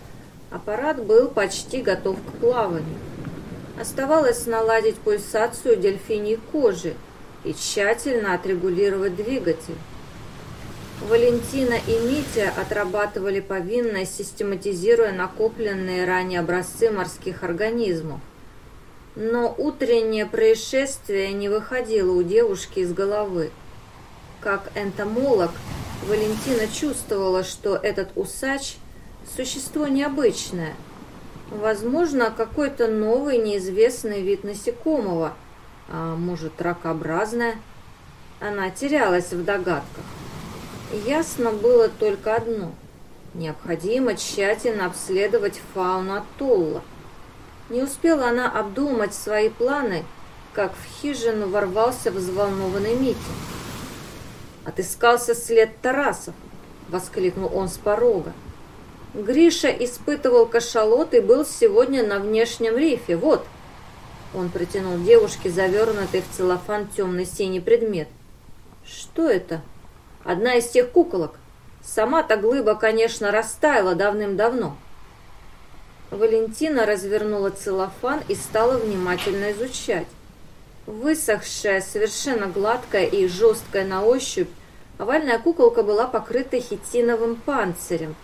аппарат был почти готов к плаванию. Оставалось наладить пульсацию дельфиньей кожи – и тщательно отрегулировать двигатель. Валентина и Митя отрабатывали повинность, систематизируя накопленные ранее образцы морских организмов. Но утреннее происшествие не выходило у девушки из головы. Как энтомолог, Валентина чувствовала, что этот усач – существо необычное. Возможно, какой-то новый неизвестный вид насекомого – а может, ракообразная? Она терялась в догадках. Ясно было только одно. Необходимо тщательно обследовать фауну атолла. Не успела она обдумать свои планы, как в хижину ворвался взволнованный Митя. «Отыскался след Тарасов!» — воскликнул он с порога. «Гриша испытывал кашалот и был сегодня на внешнем рифе. Вот!» Он протянул девушке завернутый в целлофан темный синий предмет. «Что это?» «Одна из тех куколок. Сама-то глыба, конечно, растаяла давным-давно». Валентина развернула целлофан и стала внимательно изучать. Высохшая, совершенно гладкая и жесткая на ощупь, овальная куколка была покрыта хитиновым панцирем.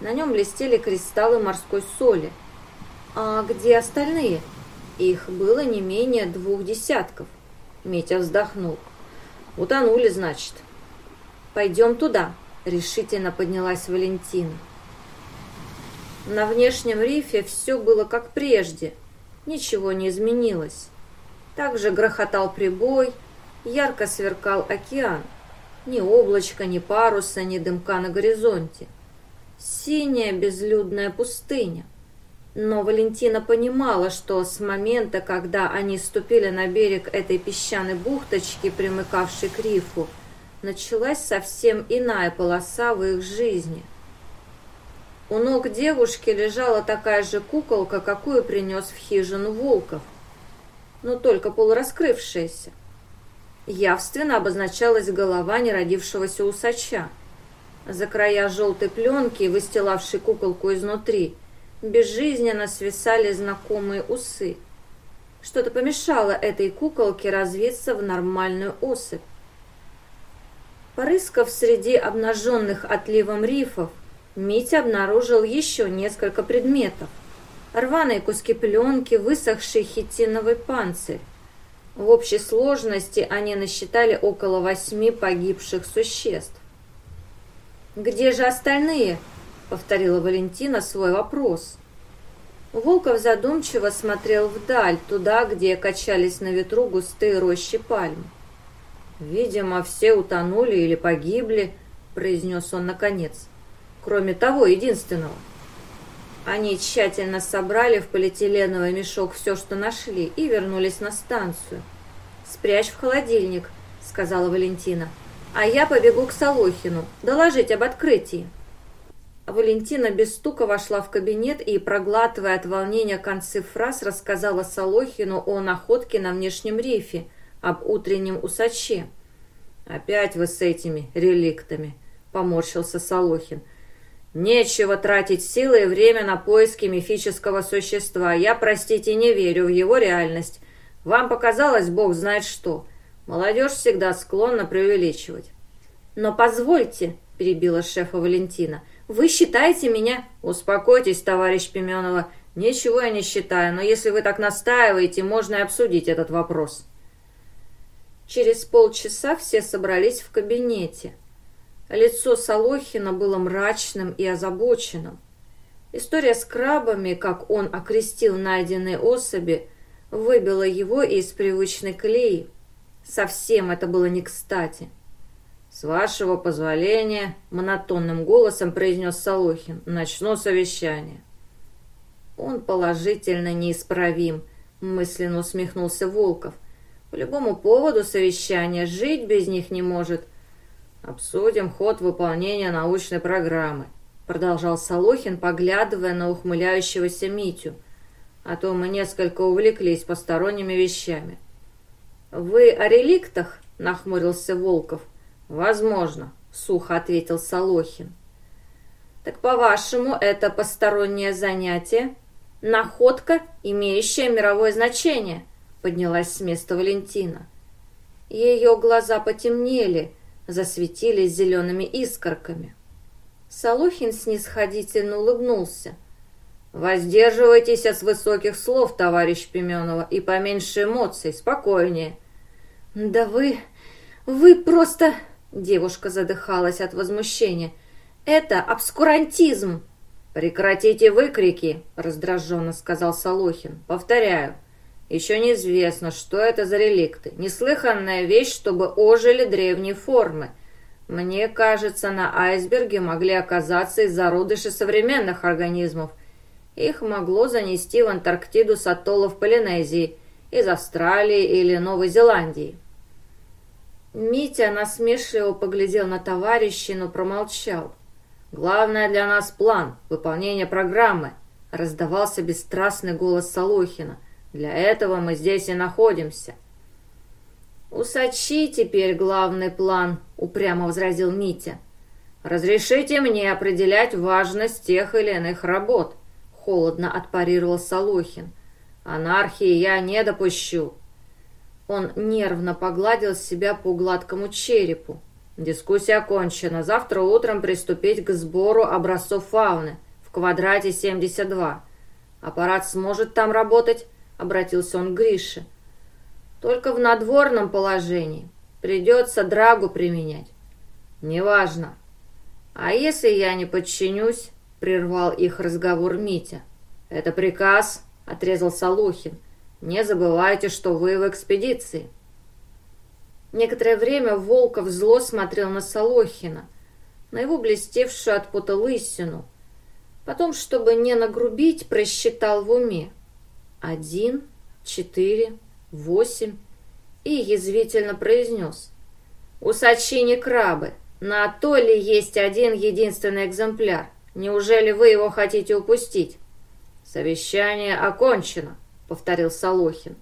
На нем блестели кристаллы морской соли. А где остальные? Их было не менее двух десятков. Митя вздохнул. Утонули, значит. Пойдем туда, решительно поднялась Валентина. На внешнем рифе все было как прежде. Ничего не изменилось. Также грохотал прибой, ярко сверкал океан. Ни облачка, ни паруса, ни дымка на горизонте. Синяя безлюдная пустыня. Но Валентина понимала, что с момента, когда они ступили на берег этой песчаной бухточки, примыкавшей к рифу, началась совсем иная полоса в их жизни. У ног девушки лежала такая же куколка, какую принес в хижину Волков – но только полураскрывшаяся. Явственно обозначалась голова неродившегося усача. За края желтой пленки, выстилавшей куколку изнутри, безжизненно свисали знакомые усы. Что-то помешало этой куколке развиться в нормальную особь. Порыскав среди обнаженных отливом рифов, Митя обнаружил еще несколько предметов рваные куски пленки, высохший хитиновый панцирь. В общей сложности они насчитали около восьми погибших существ. «Где же остальные?» — повторила Валентина свой вопрос. Волков задумчиво смотрел вдаль, туда, где качались на ветру густые рощи пальм. «Видимо, все утонули или погибли», — произнес он наконец. «Кроме того единственного». Они тщательно собрали в полиэтиленовый мешок все, что нашли, и вернулись на станцию. «Спрячь в холодильник», — сказала Валентина. «А я побегу к Солохину, доложить об открытии». Валентина без стука вошла в кабинет и, проглатывая от волнения концы фраз, рассказала Солохину о находке на внешнем рифе, об утреннем усаче. «Опять вы с этими реликтами», — поморщился Солохин. Нечего тратить силы и время на поиски мифического существа. Я, простите, не верю в его реальность. Вам показалось, бог знает что. Молодежь всегда склонна преувеличивать. Но позвольте, перебила шефа Валентина, вы считаете меня... Успокойтесь, товарищ Пименова. Ничего я не считаю, но если вы так настаиваете, можно и обсудить этот вопрос. Через полчаса все собрались в кабинете. Лицо Солохина было мрачным и озабоченным. История с крабами, как он окрестил найденные особи, выбила его из привычной колеи. Совсем это было не кстати. «С вашего позволения», — монотонным голосом произнес Солохин, — «начну совещание». «Он положительно неисправим», — мысленно усмехнулся Волков. «По любому поводу совещания жить без них не может». «Обсудим ход выполнения научной программы», продолжал Солохин, поглядывая на ухмыляющегося Митю. «А то мы несколько увлеклись посторонними вещами». «Вы о реликтах?» — нахмурился Волков. «Возможно», — сухо ответил Солохин. «Так, по-вашему, это постороннее занятие? Находка, имеющая мировое значение?» — поднялась с места Валентина. Ее глаза потемнели — засветились зелеными искорками. Солохин снисходительно улыбнулся. «Воздерживайтесь от высоких слов, товарищ Пименова, и поменьше эмоций, спокойнее». «Да вы... вы просто...» Девушка задыхалась от возмущения. «Это обскурантизм!» «Прекратите выкрики!» — раздраженно сказал Солохин. «Повторяю, еще неизвестно, что это за реликты. Неслыханная вещь, чтобы ожили древние формы. Мне кажется, на айсберге могли оказаться и зародыши современных организмов. Их могло занести в Антарктиду с атоллов Полинезии, из Австралии или Новой Зеландии. Митя насмешливо поглядел на товарища, но промолчал. «Главное для нас план, выполнение программы», — раздавался бесстрастный голос Солохина. «Для этого мы здесь и находимся». «Усачи теперь главный план», — упрямо возразил Митя. «Разрешите мне определять важность тех или иных работ», — холодно отпарировал Солохин. «Анархии я не допущу». Он нервно погладил себя по гладкому черепу. Дискуссия окончена. Завтра утром приступить к сбору образцов фауны в квадрате 72. Аппарат сможет там работать? Обратился он к Грише. Только в надворном положении. Придется драгу применять. Неважно. А если я не подчинюсь? Прервал их разговор Митя. Это приказ, отрезал Солухин. Не забывайте, что вы в экспедиции. Некоторое время Волков зло смотрел на Солохина, на его блестевшую от пота лысину. Потом, чтобы не нагрубить, просчитал в уме. Один, четыре, восемь. И язвительно произнес. «Усачи не крабы. На атолле есть один единственный экземпляр. Неужели вы его хотите упустить?» «Совещание окончено», — повторил Солохин.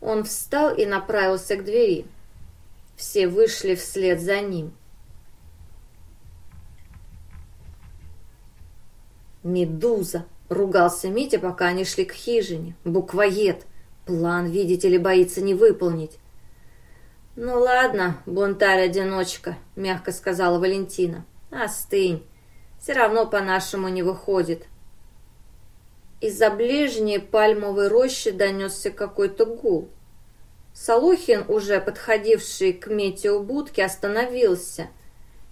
Он встал и направился к двери. Все вышли вслед за ним. «Медуза!» — ругался Митя, пока они шли к хижине. «Буквоед! План, видите ли, боится не выполнить». «Ну ладно, бунтарь-одиночка», — мягко сказала Валентина. «Остынь. Все равно по-нашему не выходит». Из-за ближней пальмовой рощи донесся какой-то гул. Солохин, уже подходивший к метеобудке, остановился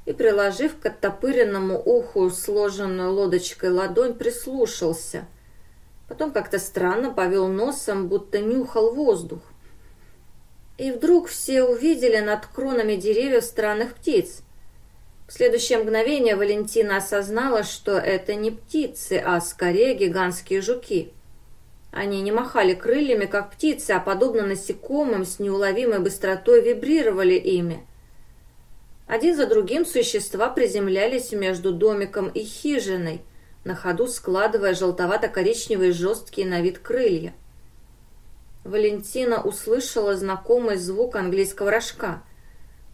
и, приложив к оттопыренному уху сложенную лодочкой ладонь, прислушался. Потом как-то странно повел носом, будто нюхал воздух. И вдруг все увидели над кронами деревьев странных птиц. В следующее мгновение Валентина осознала, что это не птицы, а скорее гигантские жуки. Они не махали крыльями, как птицы, а подобно насекомым с неуловимой быстротой вибрировали ими. Один за другим существа приземлялись между домиком и хижиной, на ходу складывая желтовато-коричневые жесткие на вид крылья. Валентина услышала знакомый звук английского рожка.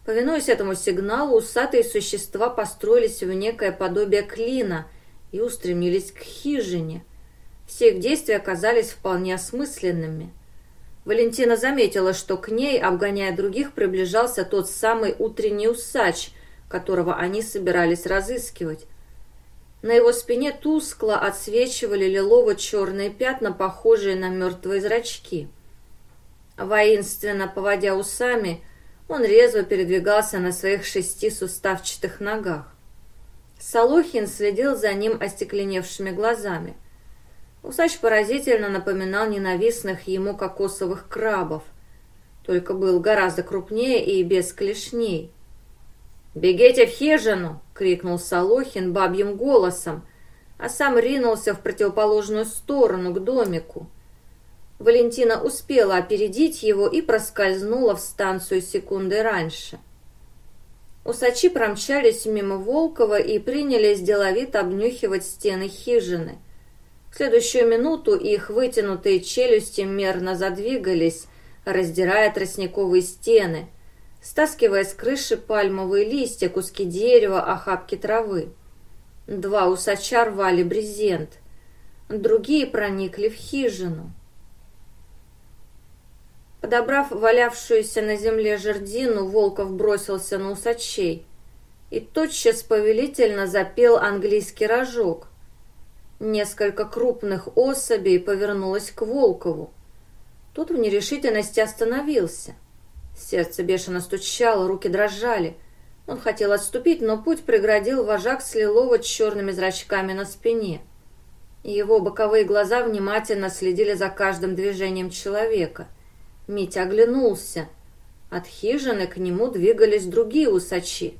Повинуясь этому сигналу, усатые существа построились в некое подобие клина и устремились к хижине – все их действия оказались вполне осмысленными. Валентина заметила, что к ней, обгоняя других, приближался тот самый утренний усач, которого они собирались разыскивать. На его спине тускло отсвечивали лилово-черные пятна, похожие на мертвые зрачки. Воинственно поводя усами, он резво передвигался на своих шести суставчатых ногах. Солохин следил за ним остекленевшими глазами. Усач поразительно напоминал ненавистных ему кокосовых крабов, только был гораздо крупнее и без клешней. «Бегите в хижину!» — крикнул Солохин бабьим голосом, а сам ринулся в противоположную сторону, к домику. Валентина успела опередить его и проскользнула в станцию секунды раньше. Усачи промчались мимо Волкова и принялись деловито обнюхивать стены хижины — в следующую минуту их вытянутые челюсти мерно задвигались, раздирая тростниковые стены, стаскивая с крыши пальмовые листья, куски дерева, охапки травы. Два усача рвали брезент, другие проникли в хижину. Подобрав валявшуюся на земле жердину, Волков бросился на усачей и тотчас повелительно запел английский рожок. Несколько крупных особей повернулось к Волкову. Тот в нерешительности остановился. Сердце бешено стучало, руки дрожали. Он хотел отступить, но путь преградил вожак с лилово-черными зрачками на спине. Его боковые глаза внимательно следили за каждым движением человека. Митя оглянулся. От хижины к нему двигались другие усачи.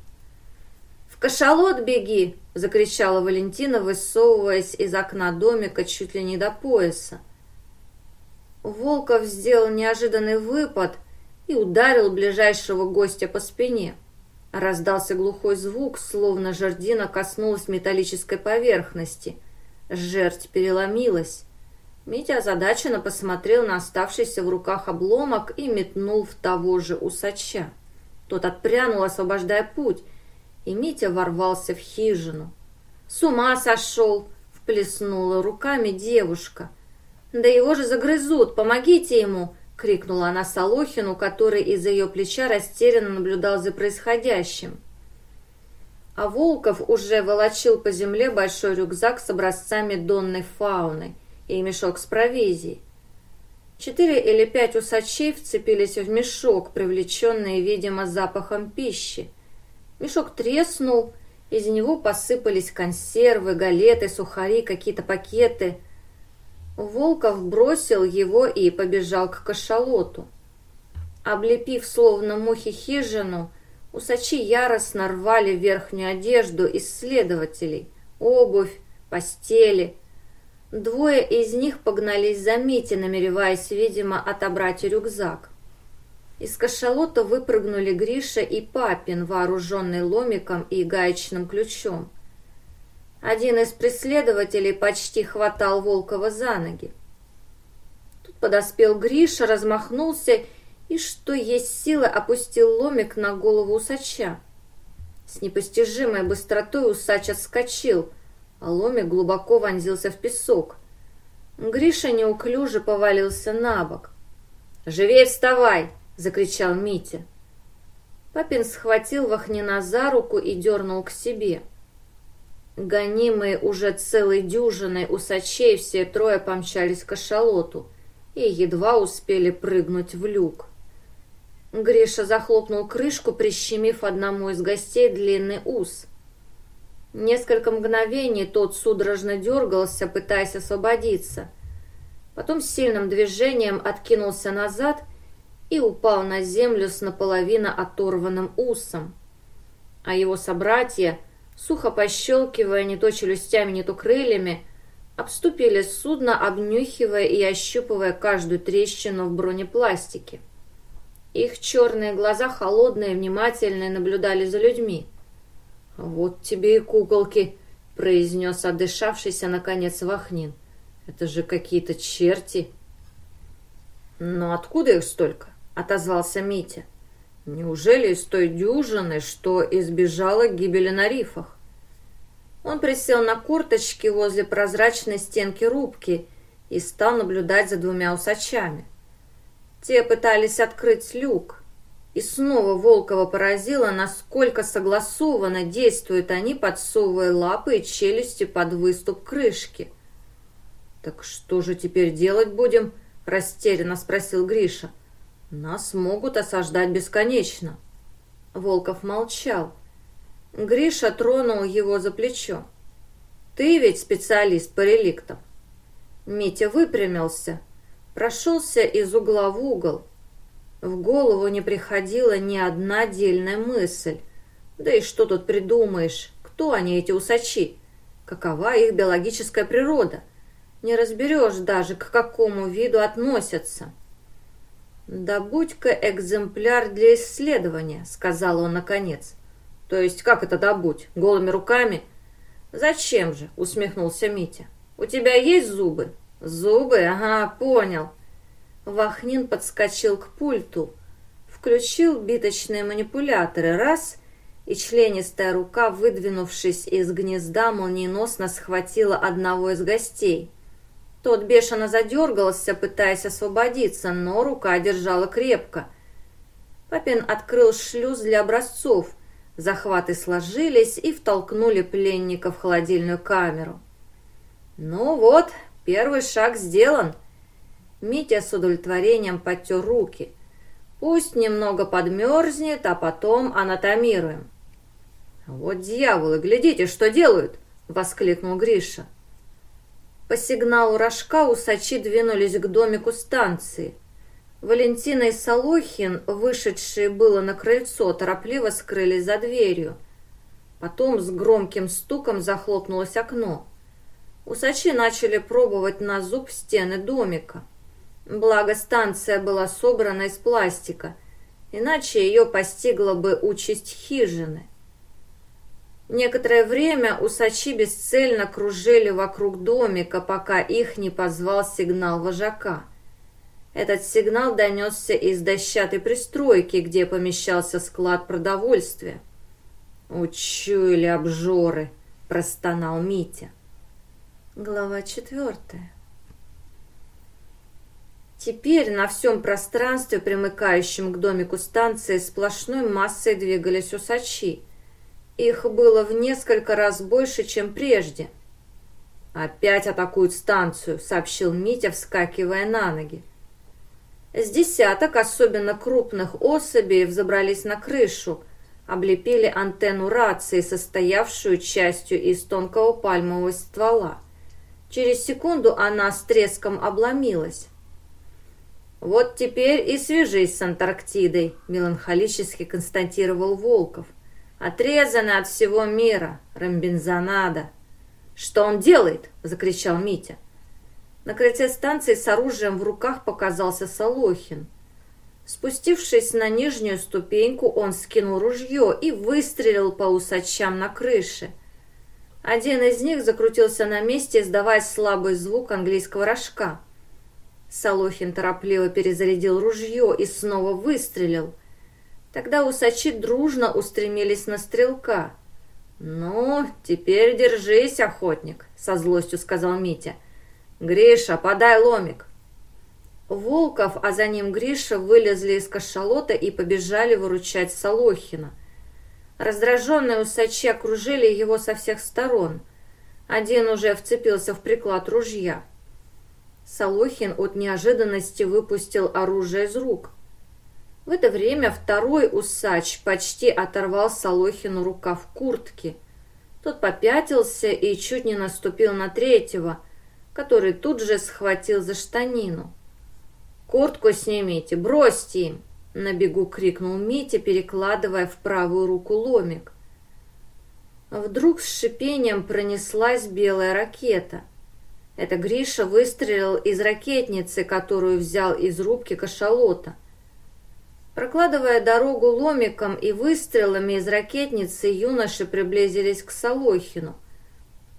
кашалот беги!» — закричала Валентина, высовываясь из окна домика чуть ли не до пояса. Волков сделал неожиданный выпад и ударил ближайшего гостя по спине. Раздался глухой звук, словно жердина коснулась металлической поверхности. Жерть переломилась. Митя озадаченно посмотрел на оставшийся в руках обломок и метнул в того же усача. Тот отпрянул, освобождая путь, и Митя ворвался в хижину. «С ума сошел!» — вплеснула руками девушка. «Да его же загрызут! Помогите ему!» — крикнула она Солохину, который из-за ее плеча растерянно наблюдал за происходящим. А Волков уже волочил по земле большой рюкзак с образцами донной фауны и мешок с провизией. Четыре или пять усачей вцепились в мешок, привлеченные, видимо, запахом пищи. Мешок треснул, из него посыпались консервы, галеты, сухари, какие-то пакеты. Волков бросил его и побежал к кашалоту. Облепив словно мухи хижину, усачи яростно рвали верхнюю одежду исследователей, обувь, постели – Двое из них погнались за Мити, намереваясь, видимо, отобрать рюкзак. Из кашалота выпрыгнули Гриша и Папин, вооруженный ломиком и гаечным ключом. Один из преследователей почти хватал Волкова за ноги. Тут подоспел Гриша, размахнулся и, что есть силы, опустил ломик на голову усача. С непостижимой быстротой усач отскочил – ломик глубоко вонзился в песок. Гриша неуклюже повалился на бок. «Живей вставай!» — закричал Митя. Папин схватил Вахнина за руку и дернул к себе. Гонимые уже целой дюжиной усачей все трое помчались к кашалоту и едва успели прыгнуть в люк. Гриша захлопнул крышку, прищемив одному из гостей длинный ус. Несколько мгновений тот судорожно дергался, пытаясь освободиться. Потом с сильным движением откинулся назад и упал на землю с наполовину оторванным усом. А его собратья, сухо пощелкивая не то челюстями, не то крыльями, обступили судно, обнюхивая и ощупывая каждую трещину в бронепластике. Их черные глаза, холодные и внимательные, наблюдали за людьми. «Вот тебе и куколки», — произнес отдышавшийся, наконец, Вахнин. «Это же какие-то черти». «Но откуда их столько?» — отозвался Митя. «Неужели из той дюжины, что избежала гибели на рифах?» Он присел на курточки возле прозрачной стенки рубки и стал наблюдать за двумя усачами. Те пытались открыть люк, и снова Волкова поразило, насколько согласованно действуют они, подсовывая лапы и челюсти под выступ крышки. «Так что же теперь делать будем?» – растерянно спросил Гриша. «Нас могут осаждать бесконечно». Волков молчал. Гриша тронул его за плечо. «Ты ведь специалист по реликтам». Митя выпрямился, прошелся из угла в угол – в голову не приходила ни одна дельная мысль. Да и что тут придумаешь? Кто они, эти усачи? Какова их биологическая природа? Не разберешь даже, к какому виду относятся. «Добудь-ка экземпляр для исследования», — сказал он наконец. «То есть как это добудь? Голыми руками?» «Зачем же?» — усмехнулся Митя. «У тебя есть зубы?» «Зубы? Ага, понял. Вахнин подскочил к пульту, включил биточные манипуляторы раз, и членистая рука, выдвинувшись из гнезда, молниеносно схватила одного из гостей. Тот бешено задергался, пытаясь освободиться, но рука держала крепко. Папин открыл шлюз для образцов. Захваты сложились и втолкнули пленника в холодильную камеру. «Ну вот, первый шаг сделан», Митя с удовлетворением потер руки. «Пусть немного подмерзнет, а потом анатомируем». «Вот дьяволы, глядите, что делают!» — воскликнул Гриша. По сигналу рожка усачи двинулись к домику станции. Валентина и Солохин, вышедшие было на крыльцо, торопливо скрылись за дверью. Потом с громким стуком захлопнулось окно. Усачи начали пробовать на зуб стены домика. Благо станция была собрана из пластика, иначе ее постигла бы участь хижины. Некоторое время усачи бесцельно кружили вокруг домика, пока их не позвал сигнал вожака. Этот сигнал донесся из дощатой пристройки, где помещался склад продовольствия. «Учуяли обжоры!» – простонал Митя. Глава четвертая. Теперь на всем пространстве, примыкающем к домику станции, сплошной массой двигались усачи. Их было в несколько раз больше, чем прежде. «Опять атакуют станцию», — сообщил Митя, вскакивая на ноги. С десяток особенно крупных особей взобрались на крышу, облепили антенну рации, состоявшую частью из тонкого пальмового ствола. Через секунду она с треском обломилась. «Вот теперь и свяжись с Антарктидой», — меланхолически констатировал Волков. «Отрезаны от всего мира, Рамбинзанада». «Что он делает?» — закричал Митя. На крыльце станции с оружием в руках показался Солохин. Спустившись на нижнюю ступеньку, он скинул ружье и выстрелил по усачам на крыше — один из них закрутился на месте, издавая слабый звук английского рожка. Солохин торопливо перезарядил ружье и снова выстрелил. Тогда усачи дружно устремились на стрелка. «Ну, теперь держись, охотник», — со злостью сказал Митя. «Гриша, подай ломик». Волков, а за ним Гриша, вылезли из кашалота и побежали выручать Солохина. Раздраженные усачи окружили его со всех сторон. Один уже вцепился в приклад ружья. Солохин от неожиданности выпустил оружие из рук. В это время второй усач почти оторвал Солохину рукав куртки. Тот попятился и чуть не наступил на третьего, который тут же схватил за штанину. «Куртку снимите, бросьте им!» На бегу крикнул Митя, перекладывая в правую руку ломик. Вдруг с шипением пронеслась белая ракета. Это Гриша выстрелил из ракетницы, которую взял из рубки кашалота. Прокладывая дорогу ломиком и выстрелами из ракетницы, юноши приблизились к Солохину.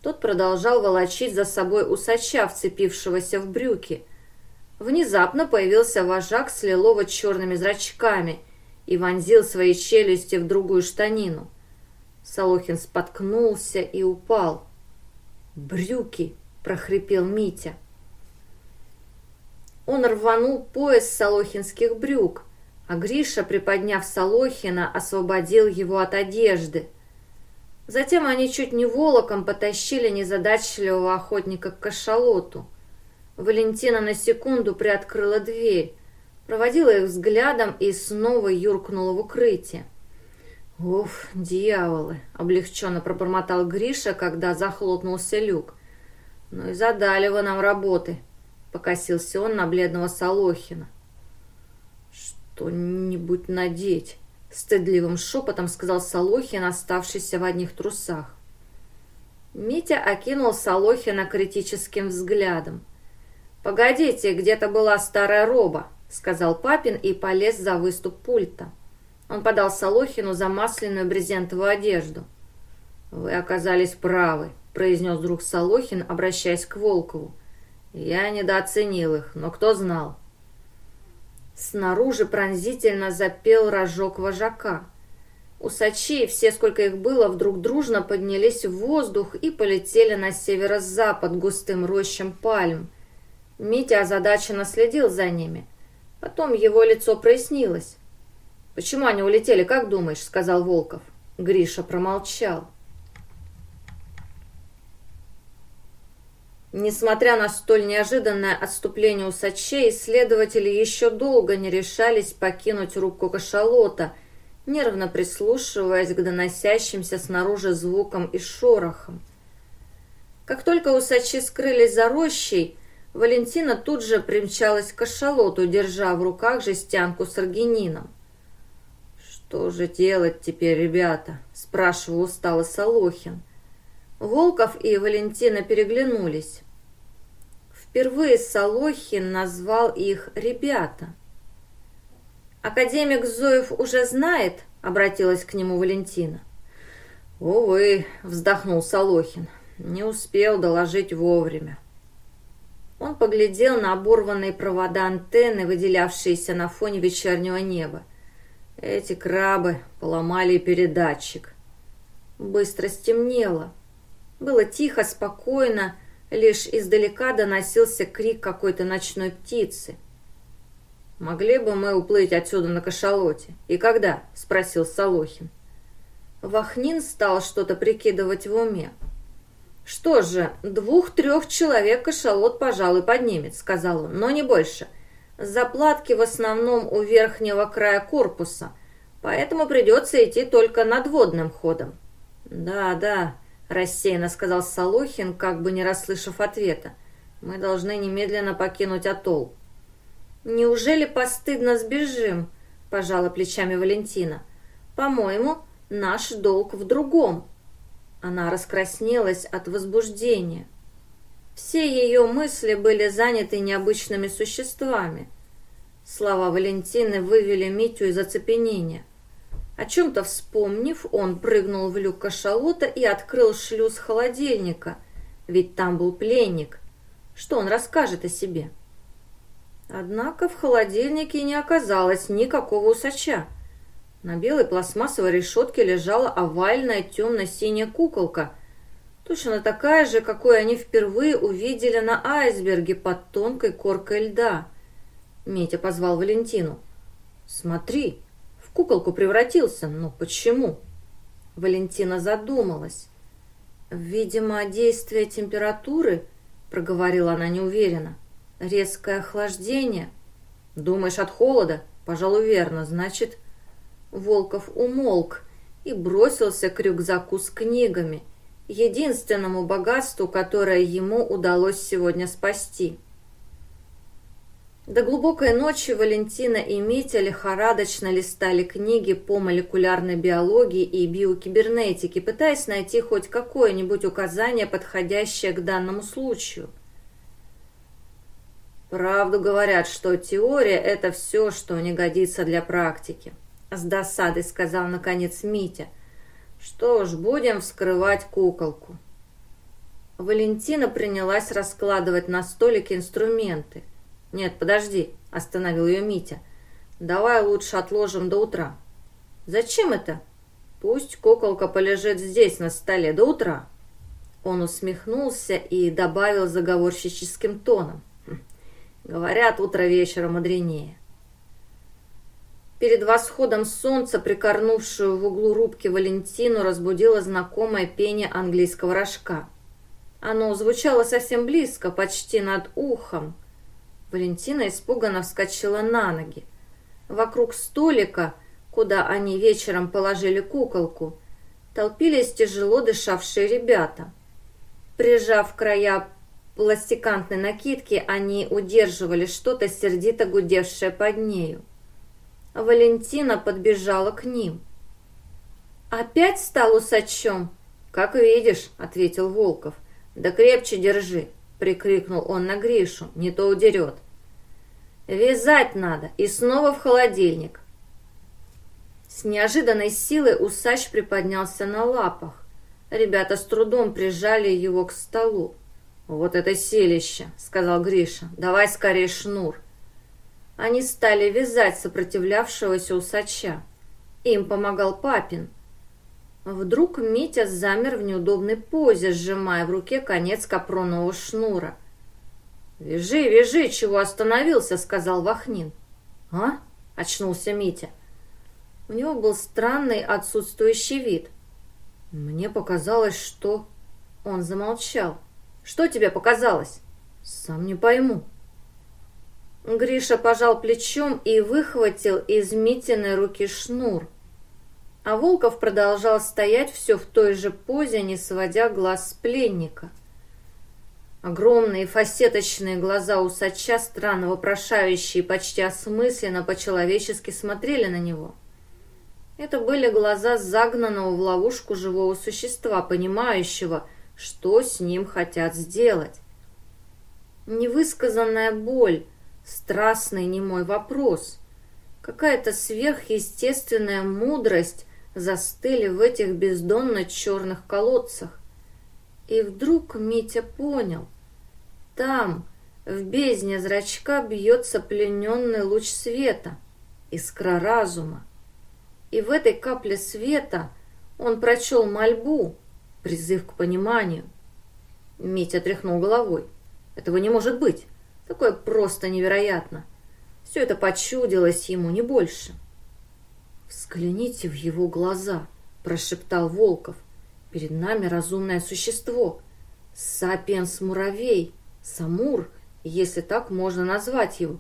Тот продолжал волочить за собой усача, вцепившегося в брюки – Внезапно появился вожак с лилово-черными зрачками и вонзил свои челюсти в другую штанину. Солохин споткнулся и упал. «Брюки!» – прохрипел Митя. Он рванул пояс солохинских брюк, а Гриша, приподняв Солохина, освободил его от одежды. Затем они чуть не волоком потащили незадачливого охотника к кашалоту. Валентина на секунду приоткрыла дверь, проводила их взглядом и снова юркнула в укрытие. «Уф, дьяволы!» — облегченно пробормотал Гриша, когда захлопнулся люк. «Ну и задали вы нам работы!» — покосился он на бледного Солохина. «Что-нибудь надеть!» — стыдливым шепотом сказал Солохин, оставшийся в одних трусах. Митя окинул Солохина критическим взглядом. «Погодите, где-то была старая роба», — сказал Папин и полез за выступ пульта. Он подал Солохину замасленную брезентовую одежду. «Вы оказались правы», — произнес друг Солохин, обращаясь к Волкову. «Я недооценил их, но кто знал?» Снаружи пронзительно запел рожок вожака. Усачи, все, сколько их было, вдруг дружно поднялись в воздух и полетели на северо-запад густым рощам пальм, Митя озадаченно следил за ними. Потом его лицо прояснилось. «Почему они улетели, как думаешь?» — сказал Волков. Гриша промолчал. Несмотря на столь неожиданное отступление усачей, исследователи еще долго не решались покинуть рубку кашалота, нервно прислушиваясь к доносящимся снаружи звукам и шорохам. Как только усачи скрылись за рощей, Валентина тут же примчалась к кашалоту, держа в руках жестянку с аргинином. «Что же делать теперь, ребята?» – спрашивал устало Солохин. Волков и Валентина переглянулись. Впервые Солохин назвал их «ребята». «Академик Зоев уже знает?» – обратилась к нему Валентина. «Увы», – вздохнул Солохин, – «не успел доложить вовремя». Он поглядел на оборванные провода антенны, выделявшиеся на фоне вечернего неба. Эти крабы поломали передатчик. Быстро стемнело. Было тихо, спокойно, лишь издалека доносился крик какой-то ночной птицы. «Могли бы мы уплыть отсюда на кашалоте? И когда?» – спросил Солохин. Вахнин стал что-то прикидывать в уме. «Что же, двух-трех человек кашалот, пожалуй, поднимет», – сказал он, – «но не больше. Заплатки в основном у верхнего края корпуса, поэтому придется идти только надводным ходом. «Да, да», – рассеянно сказал Солохин, как бы не расслышав ответа. «Мы должны немедленно покинуть атолл». «Неужели постыдно сбежим?» – пожала плечами Валентина. «По-моему, наш долг в другом». Она раскраснелась от возбуждения. Все ее мысли были заняты необычными существами. Слова Валентины вывели Митю из оцепенения. О чем-то вспомнив, он прыгнул в люк кашалота и открыл шлюз холодильника, ведь там был пленник. Что он расскажет о себе? Однако в холодильнике не оказалось никакого усача. На белой пластмассовой решетке лежала овальная темно-синяя куколка – Точно такая же, какую они впервые увидели на айсберге под тонкой коркой льда. Митя позвал Валентину. «Смотри, куколку превратился. Но почему?» Валентина задумалась. «Видимо, действие температуры», — проговорила она неуверенно. «Резкое охлаждение». «Думаешь, от холода?» «Пожалуй, верно. Значит...» Волков умолк и бросился к рюкзаку с книгами — единственному богатству, которое ему удалось сегодня спасти. До глубокой ночи Валентина и Митя лихорадочно листали книги по молекулярной биологии и биокибернетике, пытаясь найти хоть какое-нибудь указание, подходящее к данному случаю. Правду говорят, что теория – это все, что не годится для практики. С досадой сказал наконец Митя – что ж, будем вскрывать куколку. Валентина принялась раскладывать на столике инструменты. «Нет, подожди», – остановил ее Митя. «Давай лучше отложим до утра». «Зачем это?» «Пусть куколка полежит здесь, на столе, до утра». Он усмехнулся и добавил заговорщическим тоном. «Хм, «Говорят, утро вечера мудренее». Перед восходом солнца, прикорнувшую в углу рубки Валентину, разбудило знакомое пение английского рожка. Оно звучало совсем близко, почти над ухом. Валентина испуганно вскочила на ноги. Вокруг столика, куда они вечером положили куколку, толпились тяжело дышавшие ребята. Прижав края пластикантной накидки, они удерживали что-то сердито гудевшее под нею. Валентина подбежала к ним. «Опять стал усачом?» «Как видишь», — ответил Волков. «Да крепче держи», — прикрикнул он на Гришу, — «не то удерет». «Вязать надо и снова в холодильник». С неожиданной силой усач приподнялся на лапах. Ребята с трудом прижали его к столу. «Вот это селище», — сказал Гриша. «Давай скорее шнур». Они стали вязать сопротивлявшегося усача. Им помогал папин. Вдруг Митя замер в неудобной позе, сжимая в руке конец капронового шнура. «Вяжи, вяжи, чего остановился?» — сказал Вахнин. «А?» — очнулся Митя. У него был странный отсутствующий вид. «Мне показалось, что...» Он замолчал. «Что тебе показалось?» «Сам не пойму». Гриша пожал плечом и выхватил из Митиной руки шнур. А Волков продолжал стоять все в той же позе, не сводя глаз с пленника. Огромные фасеточные глаза усача, странно вопрошающие, почти осмысленно, по-человечески смотрели на него. Это были глаза загнанного в ловушку живого существа, понимающего, что с ним хотят сделать. Невысказанная боль, страстный немой вопрос, какая-то сверхъестественная мудрость застыли в этих бездонно-черных колодцах. И вдруг Митя понял. Там, в бездне зрачка, бьется плененный луч света, искра разума. И в этой капле света он прочел мольбу, призыв к пониманию. Митя тряхнул головой. Этого не может быть. Такое просто невероятно. Все это почудилось ему, не больше. «Взгляните в его глаза», – прошептал Волков. «Перед нами разумное существо. Сапиенс-муравей, самур, если так можно назвать его».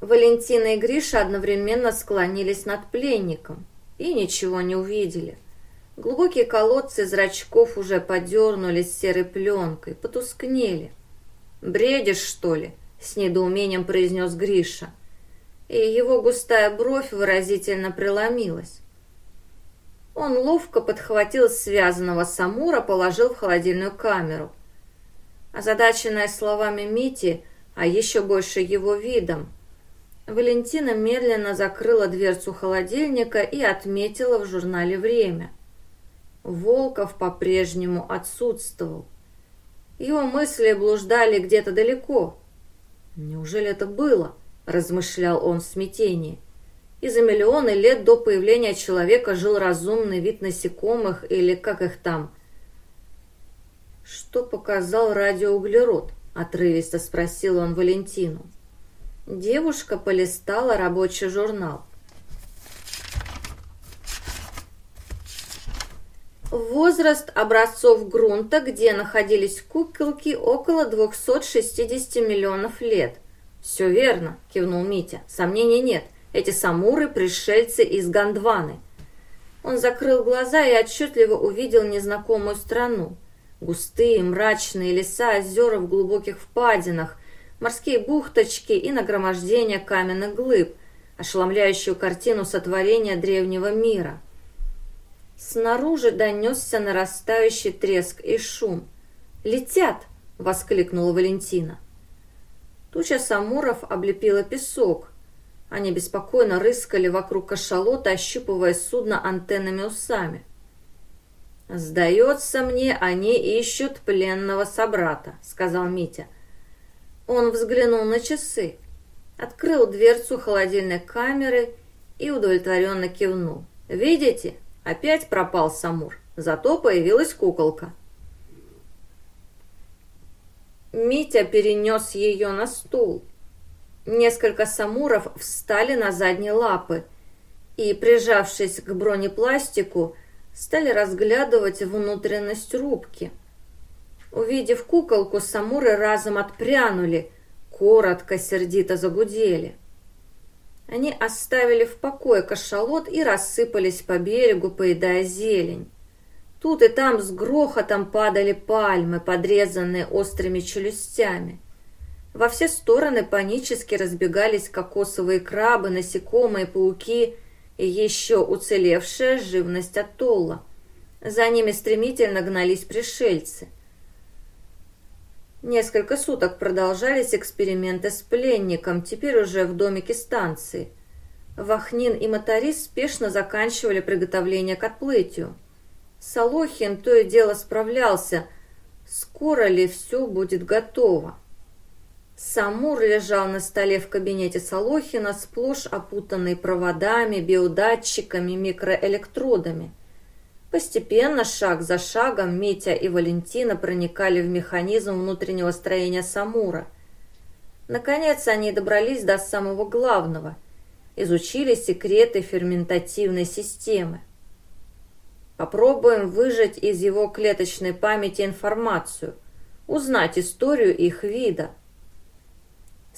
Валентина и Гриша одновременно склонились над пленником и ничего не увидели. Глубокие колодцы зрачков уже подернулись серой пленкой, потускнели. «Бредишь, что ли?» — с недоумением произнес Гриша. И его густая бровь выразительно преломилась. Он ловко подхватил связанного Самура, положил в холодильную камеру. Озадаченная словами Мити, а еще больше его видом, Валентина медленно закрыла дверцу холодильника и отметила в журнале время. Волков по-прежнему отсутствовал. Его мысли блуждали где-то далеко. «Неужели это было?» – размышлял он в смятении. И за миллионы лет до появления человека жил разумный вид насекомых или как их там. «Что показал радиоуглерод?» – отрывисто спросил он Валентину. Девушка полистала рабочий журнал. Возраст образцов грунта, где находились куколки, около 260 миллионов лет. «Все верно», – кивнул Митя. «Сомнений нет. Эти самуры – пришельцы из Гондваны». Он закрыл глаза и отчетливо увидел незнакомую страну. Густые, мрачные леса, озера в глубоких впадинах, морские бухточки и нагромождение каменных глыб, ошеломляющую картину сотворения древнего мира – Снаружи донесся нарастающий треск и шум. «Летят!» — воскликнула Валентина. Туча самуров облепила песок. Они беспокойно рыскали вокруг кашалота, ощупывая судно антеннами усами. «Сдается мне, они ищут пленного собрата», — сказал Митя. Он взглянул на часы, открыл дверцу холодильной камеры и удовлетворенно кивнул. «Видите, Опять пропал Самур, зато появилась куколка. Митя перенес ее на стул. Несколько самуров встали на задние лапы и, прижавшись к бронепластику, стали разглядывать внутренность рубки. Увидев куколку, самуры разом отпрянули, коротко, сердито загудели. Они оставили в покое кашалот и рассыпались по берегу, поедая зелень. Тут и там с грохотом падали пальмы, подрезанные острыми челюстями. Во все стороны панически разбегались кокосовые крабы, насекомые, пауки и еще уцелевшая живность атолла. За ними стремительно гнались пришельцы. Несколько суток продолжались эксперименты с пленником, теперь уже в домике станции. Вахнин и моторист спешно заканчивали приготовление к отплытию. Солохин то и дело справлялся, скоро ли все будет готово. Самур лежал на столе в кабинете Солохина, сплошь опутанный проводами, биодатчиками, микроэлектродами. Постепенно, шаг за шагом, Митя и Валентина проникали в механизм внутреннего строения Самура. Наконец они добрались до самого главного – изучили секреты ферментативной системы. Попробуем выжать из его клеточной памяти информацию, узнать историю их вида.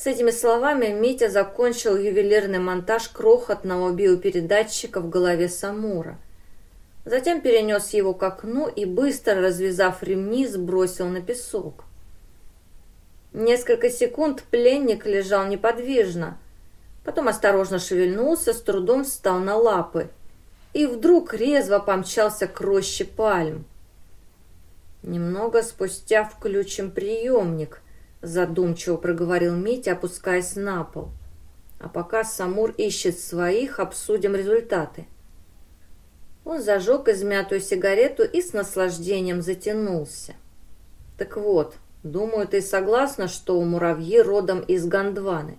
С этими словами Митя закончил ювелирный монтаж крохотного биопередатчика в голове Самура – Затем перенес его к окну и, быстро развязав ремни, сбросил на песок. Несколько секунд пленник лежал неподвижно. Потом осторожно шевельнулся, с трудом встал на лапы и вдруг резво помчался к роще пальм. Немного спустя включим приемник, задумчиво проговорил Митя, опускаясь на пол. А пока Самур ищет своих, обсудим результаты. Он зажег измятую сигарету и с наслаждением затянулся. Так вот, думаю, ты согласна, что у муравьи родом из Гондваны?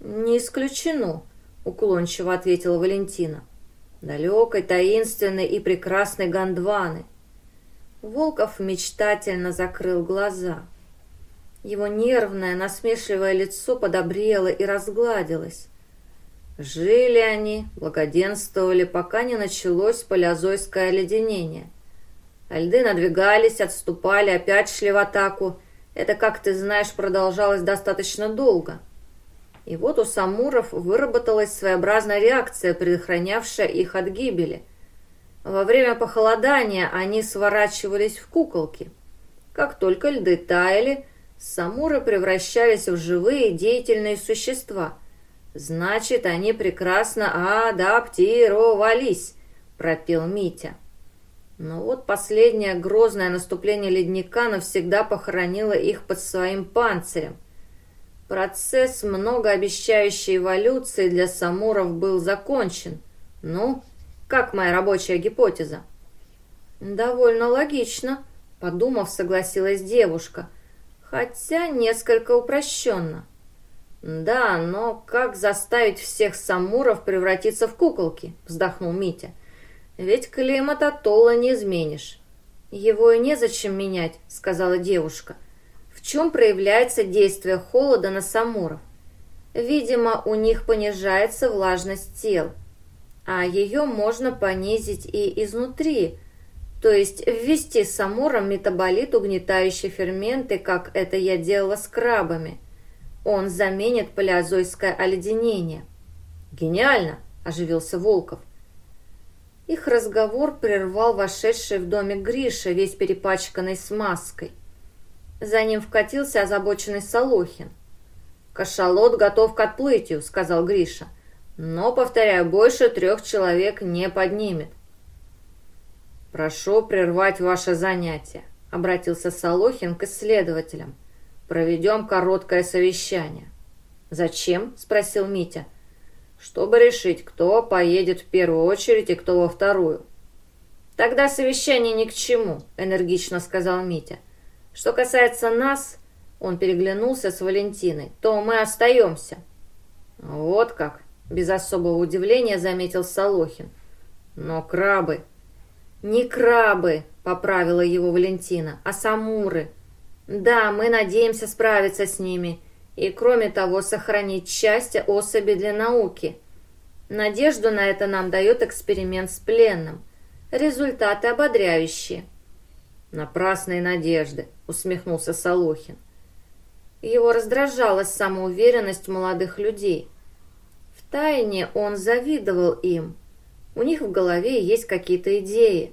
Не исключено, уклончиво ответила Валентина. Далекой, таинственной и прекрасной Гондваны. Волков мечтательно закрыл глаза. Его нервное, насмешливое лицо подобрело и разгладилось. Жили они, благоденствовали, пока не началось палеозойское оледенение. Льды надвигались, отступали, опять шли в атаку. Это, как ты знаешь, продолжалось достаточно долго. И вот у самуров выработалась своеобразная реакция, предохранявшая их от гибели. Во время похолодания они сворачивались в куколки. Как только льды таяли, самуры превращались в живые деятельные существа – «Значит, они прекрасно адаптировались», — пропел Митя. Но вот последнее грозное наступление ледника навсегда похоронило их под своим панцирем. Процесс многообещающей эволюции для самуров был закончен. Ну, как моя рабочая гипотеза? Довольно логично, подумав, согласилась девушка, хотя несколько упрощенно. «Да, но как заставить всех самуров превратиться в куколки?» – вздохнул Митя. «Ведь климат атолла не изменишь». «Его и незачем менять», – сказала девушка. «В чем проявляется действие холода на самуров? Видимо, у них понижается влажность тел, а ее можно понизить и изнутри, то есть ввести самурам метаболит, угнетающий ферменты, как это я делала с крабами». Он заменит палеозойское оледенение. Гениально, оживился Волков. Их разговор прервал вошедший в домик Гриша, весь перепачканный смазкой. За ним вкатился озабоченный Солохин. «Кашалот готов к отплытию», — сказал Гриша. «Но, повторяю, больше трех человек не поднимет». «Прошу прервать ваше занятие», — обратился Солохин к исследователям. Проведем короткое совещание. Зачем? Спросил Митя. Чтобы решить, кто поедет в первую очередь и кто во вторую. Тогда совещание ни к чему, энергично сказал Митя. Что касается нас, он переглянулся с Валентиной, то мы остаемся. Вот как, без особого удивления заметил Солохин. Но крабы... Не крабы, поправила его Валентина, а самуры. Да, мы надеемся справиться с ними и, кроме того, сохранить часть особи для науки. Надежду на это нам дает эксперимент с пленным. Результаты ободряющие. Напрасные надежды, усмехнулся Солохин. Его раздражала самоуверенность молодых людей. Втайне он завидовал им. У них в голове есть какие-то идеи.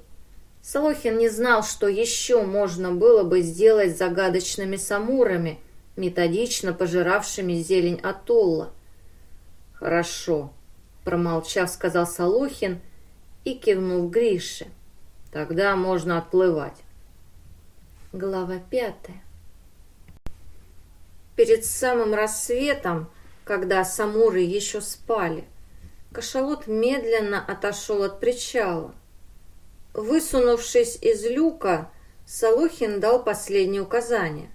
Солохин не знал, что еще можно было бы сделать загадочными самурами, методично пожиравшими зелень атолла. «Хорошо», — промолчав, сказал Солохин и кивнул Грише. «Тогда можно отплывать». Глава пятая. Перед самым рассветом, когда самуры еще спали, кашалот медленно отошел от причала. Высунувшись из люка, Солохин дал последнее указание.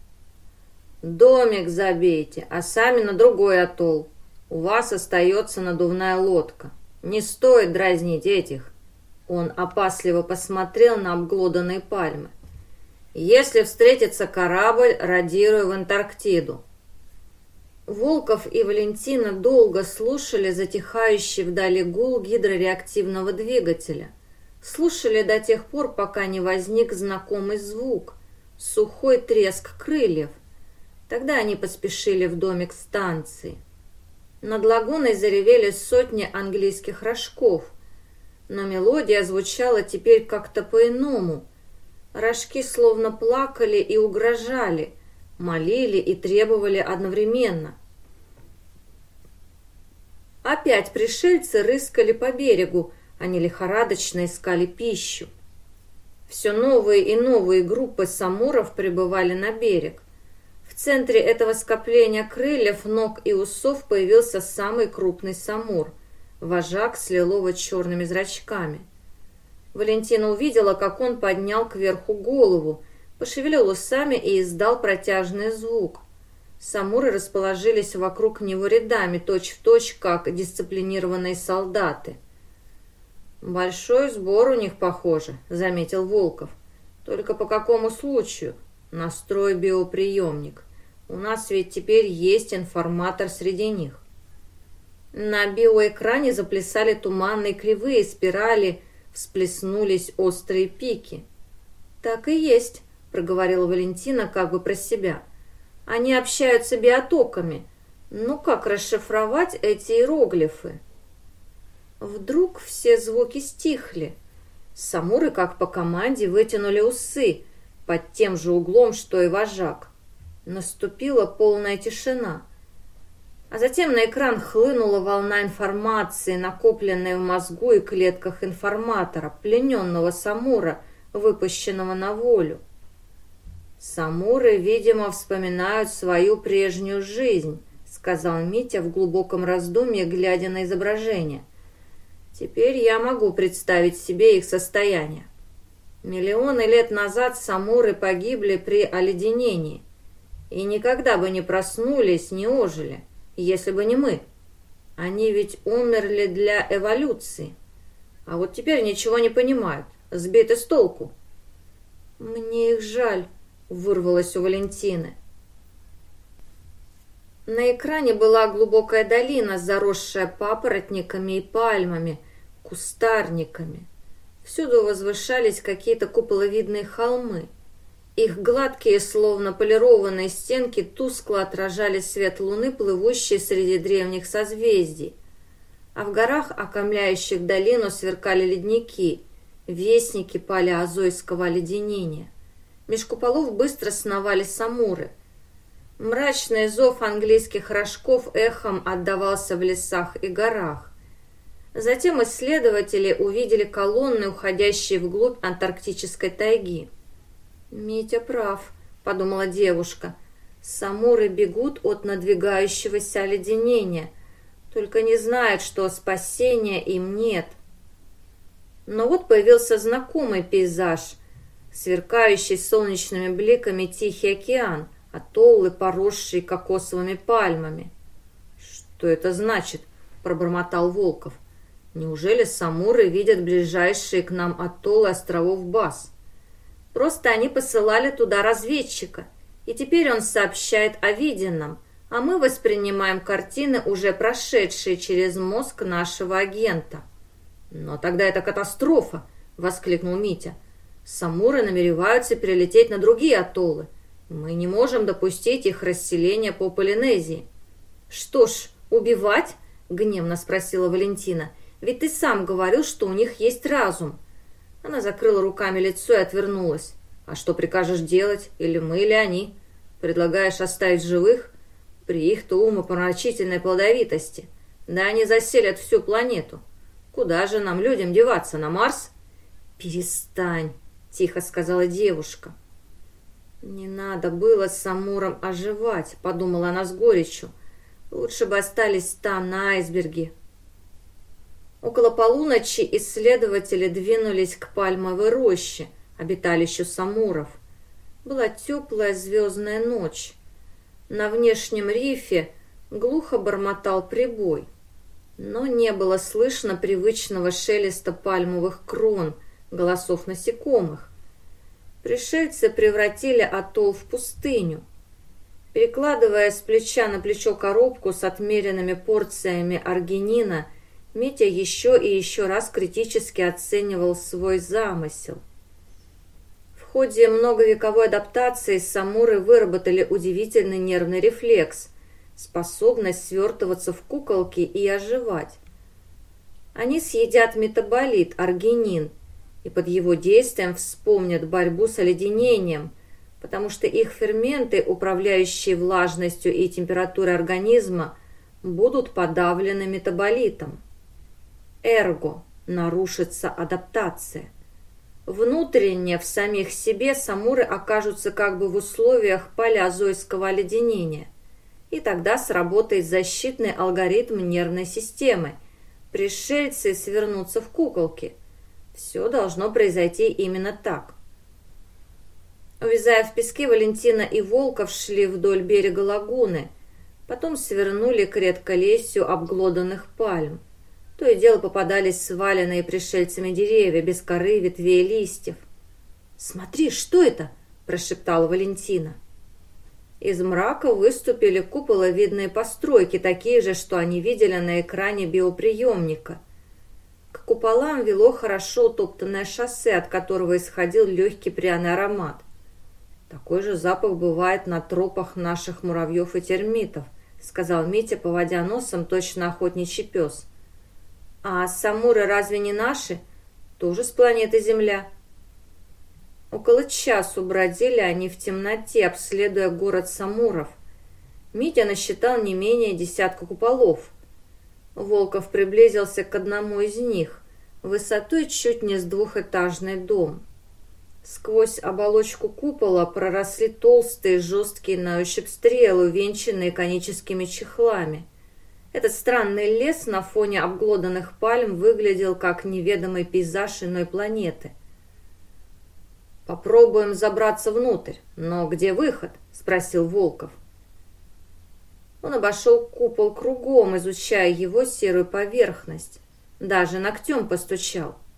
«Домик забейте, а сами на другой атолл. У вас остается надувная лодка. Не стоит дразнить этих». Он опасливо посмотрел на обглоданные пальмы. «Если встретится корабль, радирую в Антарктиду». Волков и Валентина долго слушали затихающий вдали гул гидрореактивного двигателя слушали до тех пор, пока не возник знакомый звук – сухой треск крыльев. Тогда они поспешили в домик станции. Над лагуной заревели сотни английских рожков, но мелодия звучала теперь как-то по-иному. Рожки словно плакали и угрожали, молили и требовали одновременно. Опять пришельцы рыскали по берегу, они лихорадочно искали пищу. Все новые и новые группы самуров прибывали на берег. В центре этого скопления крыльев, ног и усов появился самый крупный самур, вожак с лилово-черными зрачками. Валентина увидела, как он поднял кверху голову, пошевелил усами и издал протяжный звук. Самуры расположились вокруг него рядами, точь-в-точь, точь, как дисциплинированные солдаты. «Большой сбор у них, похоже», — заметил Волков. «Только по какому случаю? Настрой биоприемник. У нас ведь теперь есть информатор среди них». На биоэкране заплясали туманные кривые спирали, всплеснулись острые пики. «Так и есть», — проговорила Валентина как бы про себя. Они общаются биотоками. Ну как расшифровать эти иероглифы? Вдруг все звуки стихли. Самуры, как по команде, вытянули усы под тем же углом, что и вожак. Наступила полная тишина. А затем на экран хлынула волна информации, накопленная в мозгу и клетках информатора, плененного Самура, выпущенного на волю. «Самуры, видимо, вспоминают свою прежнюю жизнь», сказал Митя в глубоком раздумье, глядя на изображение. «Теперь я могу представить себе их состояние. Миллионы лет назад самуры погибли при оледенении и никогда бы не проснулись, не ожили, если бы не мы. Они ведь умерли для эволюции, а вот теперь ничего не понимают, сбиты с толку». «Мне их жаль», вырвалось у Валентины. На экране была глубокая долина, заросшая папоротниками и пальмами, кустарниками. Всюду возвышались какие-то куполовидные холмы. Их гладкие, словно полированные стенки, тускло отражали свет луны, плывущей среди древних созвездий. А в горах, окомляющих долину, сверкали ледники, вестники палеозойского оледенения. Меж куполов быстро сновали самуры. Мрачный зов английских рожков эхом отдавался в лесах и горах. Затем исследователи увидели колонны, уходящие вглубь антарктической тайги. «Митя прав», — подумала девушка. «Самуры бегут от надвигающегося оледенения, только не знают, что спасения им нет». Но вот появился знакомый пейзаж — сверкающий солнечными бликами Тихий океан, атоллы, поросшие кокосовыми пальмами. «Что это значит?» – пробормотал Волков. «Неужели самуры видят ближайшие к нам атоллы островов Бас?» «Просто они посылали туда разведчика, и теперь он сообщает о виденном, а мы воспринимаем картины, уже прошедшие через мозг нашего агента». «Но тогда это катастрофа!» – воскликнул Митя – Самуры намереваются перелететь на другие атоллы. Мы не можем допустить их расселения по Полинезии. «Что ж, убивать?» — гневно спросила Валентина. «Ведь ты сам говорил, что у них есть разум». Она закрыла руками лицо и отвернулась. «А что прикажешь делать? Или мы, или они? Предлагаешь оставить живых? При их-то умопомрачительной плодовитости. Да они заселят всю планету. Куда же нам, людям, деваться? На Марс?» «Перестань!» — тихо сказала девушка. «Не надо было с Самуром оживать», — подумала она с горечью. «Лучше бы остались там, на айсберге». Около полуночи исследователи двинулись к пальмовой роще, обиталищу Самуров. Была теплая звездная ночь. На внешнем рифе глухо бормотал прибой, но не было слышно привычного шелеста пальмовых крон — голосов насекомых. Пришельцы превратили атолл в пустыню. Перекладывая с плеча на плечо коробку с отмеренными порциями аргинина, Митя еще и еще раз критически оценивал свой замысел. В ходе многовековой адаптации самуры выработали удивительный нервный рефлекс, способность свертываться в куколки и оживать. Они съедят метаболит, аргинин, и под его действием вспомнят борьбу с оледенением, потому что их ферменты, управляющие влажностью и температурой организма, будут подавлены метаболитом. Эрго нарушится адаптация. Внутренне в самих себе самуры окажутся как бы в условиях палеозойского оледенения. И тогда сработает защитный алгоритм нервной системы. Пришельцы свернутся в куколки. Все должно произойти именно так. Увязая в песке, Валентина и Волков шли вдоль берега лагуны, потом свернули к редколесью обглоданных пальм. То и дело попадались сваленные пришельцами деревья, без коры, ветвей и листьев. «Смотри, что это?» – прошептала Валентина. Из мрака выступили куполовидные постройки, такие же, что они видели на экране биоприемника. К куполам вело хорошо утоптанное шоссе, от которого исходил легкий пряный аромат. «Такой же запах бывает на тропах наших муравьев и термитов», сказал Митя, поводя носом точно охотничий пес. «А самуры разве не наши? Тоже с планеты Земля?» Около часу бродили они в темноте, обследуя город Самуров. Митя насчитал не менее десятка куполов. Волков приблизился к одному из них, высотой чуть не с двухэтажный дом. Сквозь оболочку купола проросли толстые, жесткие на ощупь стрелы, увенчанные коническими чехлами. Этот странный лес на фоне обглоданных пальм выглядел как неведомый пейзаж иной планеты. «Попробуем забраться внутрь. Но где выход?» – спросил Волков. Он обошел купол кругом, изучая его серую поверхность. Даже ногтем постучал –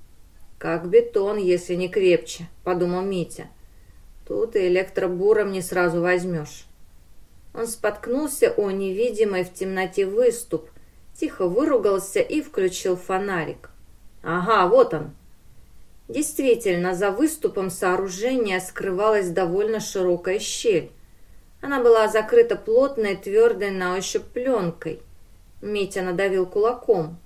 «Как бетон, если не крепче», — подумал Митя. «Тут и электробуром не сразу возьмешь». Он споткнулся о невидимый в темноте выступ, тихо выругался и включил фонарик. «Ага, вот он!» Действительно, за выступом сооружения скрывалась довольно широкая щель. Она была закрыта плотной, твердой на ощупь пленкой. Митя надавил кулаком.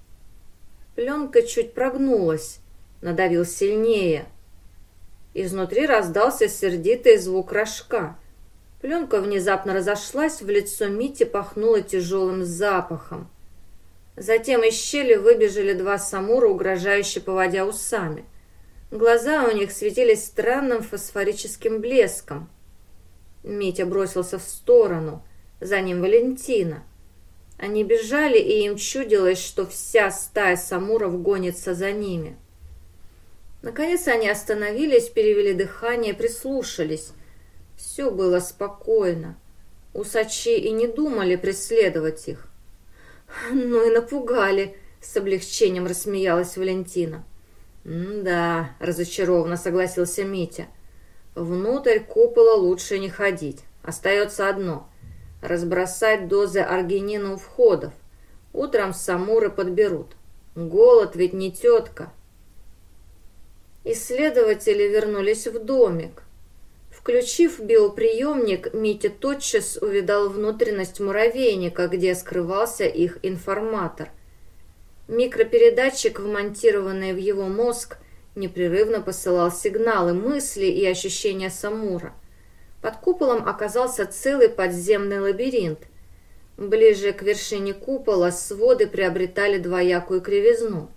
Пленка чуть прогнулась надавил сильнее. Изнутри раздался сердитый звук рожка. Пленка внезапно разошлась, в лицо Мити пахнуло тяжелым запахом. Затем из щели выбежали два самура, угрожающе поводя усами. Глаза у них светились странным фосфорическим блеском. Митя бросился в сторону, за ним Валентина. Они бежали, и им чудилось, что вся стая самуров гонится за ними. Наконец они остановились, перевели дыхание, прислушались. Все было спокойно. Усачи и не думали преследовать их. «Ну и напугали!» — с облегчением рассмеялась Валентина. «Да», — разочарованно согласился Митя. «Внутрь купола лучше не ходить. Остается одно — разбросать дозы аргинина у входов. Утром самуры подберут. Голод ведь не тетка». Исследователи вернулись в домик. Включив биоприемник, Митя тотчас увидал внутренность муравейника, где скрывался их информатор. Микропередатчик, вмонтированный в его мозг, непрерывно посылал сигналы, мысли и ощущения Самура. Под куполом оказался целый подземный лабиринт. Ближе к вершине купола своды приобретали двоякую кривизну.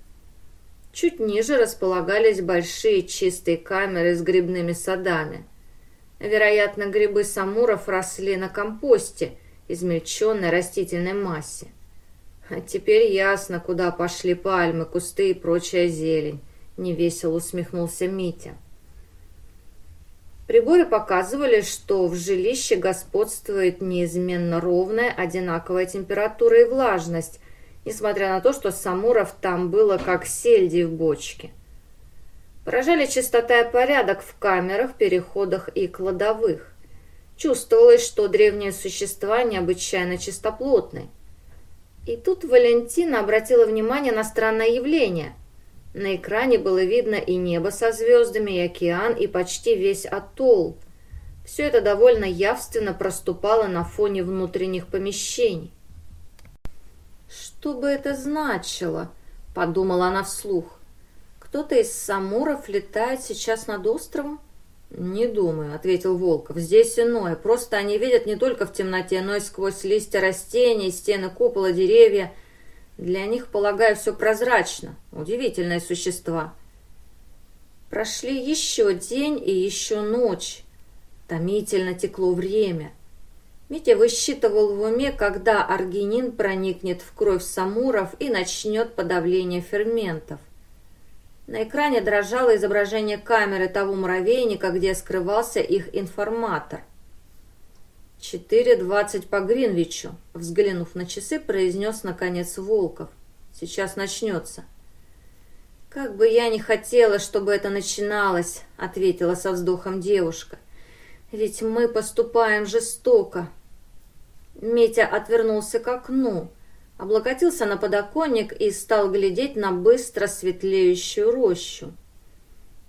Чуть ниже располагались большие чистые камеры с грибными садами. Вероятно, грибы самуров росли на компосте, измельченной растительной массе. А теперь ясно, куда пошли пальмы, кусты и прочая зелень, невесело усмехнулся Митя. Приборы показывали, что в жилище господствует неизменно ровная, одинаковая температура и влажность, несмотря на то, что самуров там было как сельди в бочке. Поражали чистота и порядок в камерах, переходах и кладовых. Чувствовалось, что древние существа необычайно чистоплотны. И тут Валентина обратила внимание на странное явление. На экране было видно и небо со звездами, и океан, и почти весь атолл. Все это довольно явственно проступало на фоне внутренних помещений. «Что бы это значило?» — подумала она вслух. «Кто-то из самуров летает сейчас над островом? «Не думаю», — ответил Волков. «Здесь иное. Просто они видят не только в темноте, но и сквозь листья растений, стены купола, деревья. Для них, полагаю, все прозрачно. Удивительные существа». Прошли еще день и еще ночь. Томительно текло время. Митя высчитывал в уме, когда аргинин проникнет в кровь самуров и начнет подавление ферментов. На экране дрожало изображение камеры того муравейника, где скрывался их информатор. «Четыре двадцать по Гринвичу», — взглянув на часы, произнес, наконец, Волков. «Сейчас начнется». «Как бы я ни хотела, чтобы это начиналось», — ответила со вздохом девушка. «Ведь мы поступаем жестоко». Митя отвернулся к окну облокотился на подоконник и стал глядеть на быстро светлеющую рощу.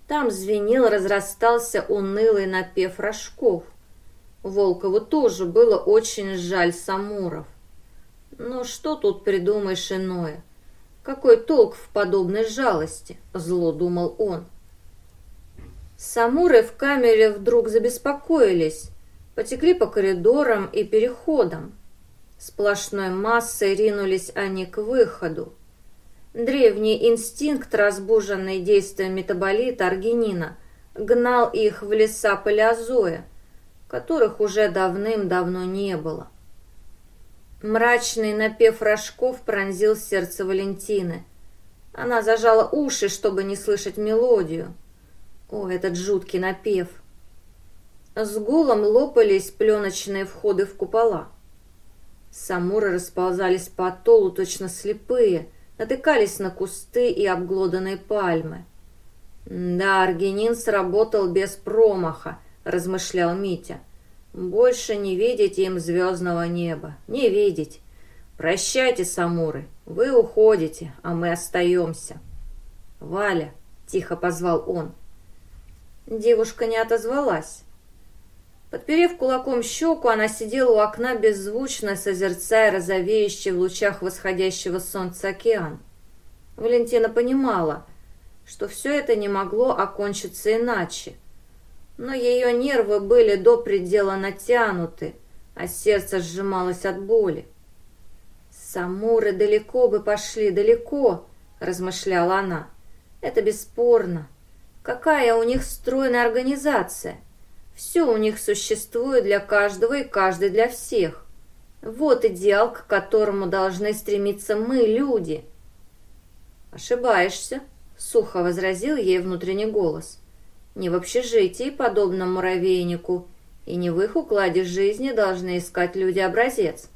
Там звенел, разрастался унылый напев рожков. Волкову тоже было очень жаль Самуров. Но что тут придумаешь иное? Какой толк в подобной жалости? Зло думал он. Самуры в камере вдруг забеспокоились, потекли по коридорам и переходам. Сплошной массой ринулись они к выходу. Древний инстинкт, разбуженный действием метаболита аргинина, гнал их в леса палеозоя, которых уже давным-давно не было. Мрачный напев рожков пронзил сердце Валентины. Она зажала уши, чтобы не слышать мелодию. О, этот жуткий напев! С гулом лопались пленочные входы в купола. Самуры расползались по атоллу точно слепые, натыкались на кусты и обглоданные пальмы. «Да, аргинин сработал без промаха», — размышлял Митя. «Больше не видеть им звездного неба, не видеть. Прощайте, самуры, вы уходите, а мы остаемся». «Валя», — тихо позвал он. Девушка не отозвалась. Подперев кулаком щеку, она сидела у окна беззвучно, созерцая розовеющий в лучах восходящего солнца океан. Валентина понимала, что все это не могло окончиться иначе. Но ее нервы были до предела натянуты, а сердце сжималось от боли. «Самуры далеко бы пошли, далеко», — размышляла она. «Это бесспорно. Какая у них стройная организация!» Все у них существует для каждого и каждый для всех. Вот идеал, к которому должны стремиться мы, люди. Ошибаешься, сухо возразил ей внутренний голос. Не в общежитии, подобном муравейнику, и не в их укладе жизни должны искать люди образец.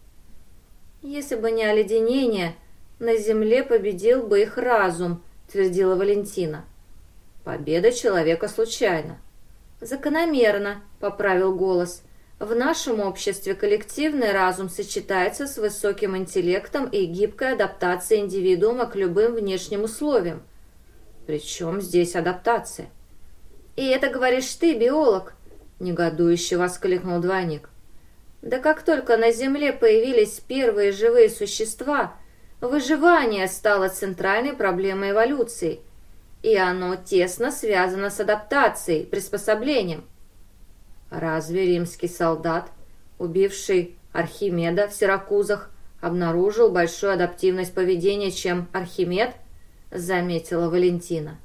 Если бы не оледенение, на земле победил бы их разум, твердила Валентина. Победа человека случайна. «Закономерно», — поправил голос. «В нашем обществе коллективный разум сочетается с высоким интеллектом и гибкой адаптацией индивидуума к любым внешним условиям. Причем здесь адаптация?» «И это говоришь ты, биолог?» — негодующе воскликнул двойник. «Да как только на Земле появились первые живые существа, выживание стало центральной проблемой эволюции — и оно тесно связано с адаптацией, приспособлением. Разве римский солдат, убивший Архимеда в Сиракузах, обнаружил большую адаптивность поведения, чем Архимед? Заметила Валентина.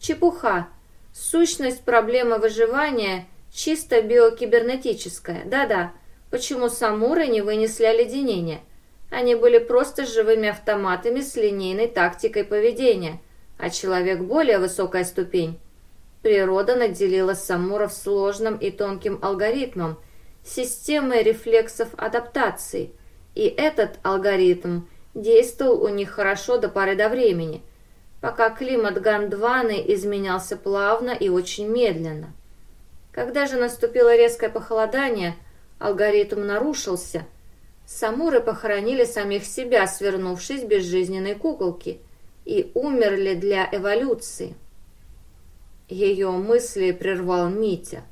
Чепуха. Сущность проблемы выживания чисто биокибернетическая. Да-да. Почему самуры не вынесли оледенения? Они были просто живыми автоматами с линейной тактикой поведения – а человек более высокая ступень. Природа наделила самуров сложным и тонким алгоритмом, системой рефлексов адаптации, и этот алгоритм действовал у них хорошо до поры до времени, пока климат Гандваны изменялся плавно и очень медленно. Когда же наступило резкое похолодание, алгоритм нарушился. Самуры похоронили самих себя, свернувшись безжизненной куколки – и умерли для эволюции. Ее мысли прервал Митя.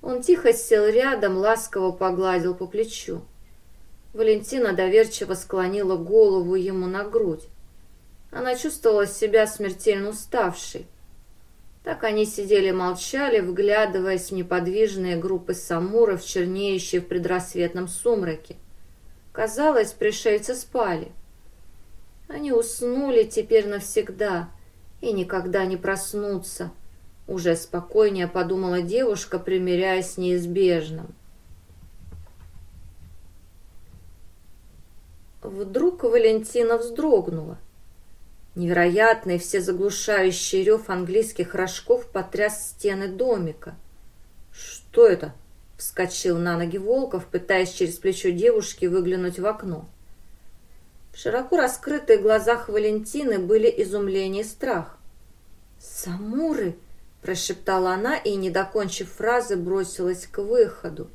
Он тихо сел рядом, ласково погладил по плечу. Валентина доверчиво склонила голову ему на грудь. Она чувствовала себя смертельно уставшей. Так они сидели молчали, вглядываясь в неподвижные группы самуров, чернеющие в предрассветном сумраке. Казалось, пришельцы спали. Они уснули теперь навсегда и никогда не проснутся. Уже спокойнее подумала девушка, примиряясь с неизбежным. Вдруг Валентина вздрогнула. Невероятный всезаглушающий рев английских рожков потряс стены домика. «Что это?» — вскочил на ноги Волков, пытаясь через плечо девушки выглянуть в окно. В широко раскрытых глазах Валентины были изумление и страх. «Самуры!» — прошептала она и, не докончив фразы, бросилась к выходу.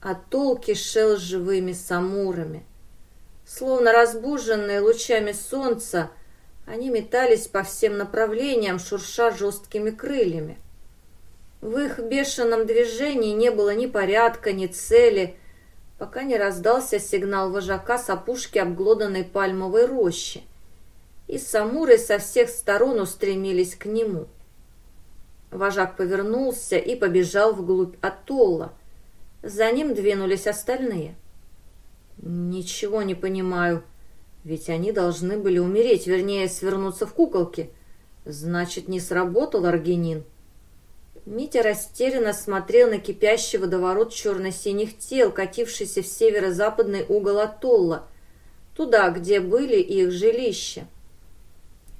А толки шел живыми самурами — Словно разбуженные лучами солнца, они метались по всем направлениям, шурша жесткими крыльями. В их бешеном движении не было ни порядка, ни цели, пока не раздался сигнал вожака с опушки обглоданной пальмовой рощи, и самуры со всех сторон устремились к нему. Вожак повернулся и побежал вглубь атолла. За ним двинулись остальные. «Ничего не понимаю. Ведь они должны были умереть, вернее, свернуться в куколки. Значит, не сработал аргинин». Митя растерянно смотрел на кипящий водоворот черно-синих тел, катившийся в северо-западный угол атолла, туда, где были их жилища.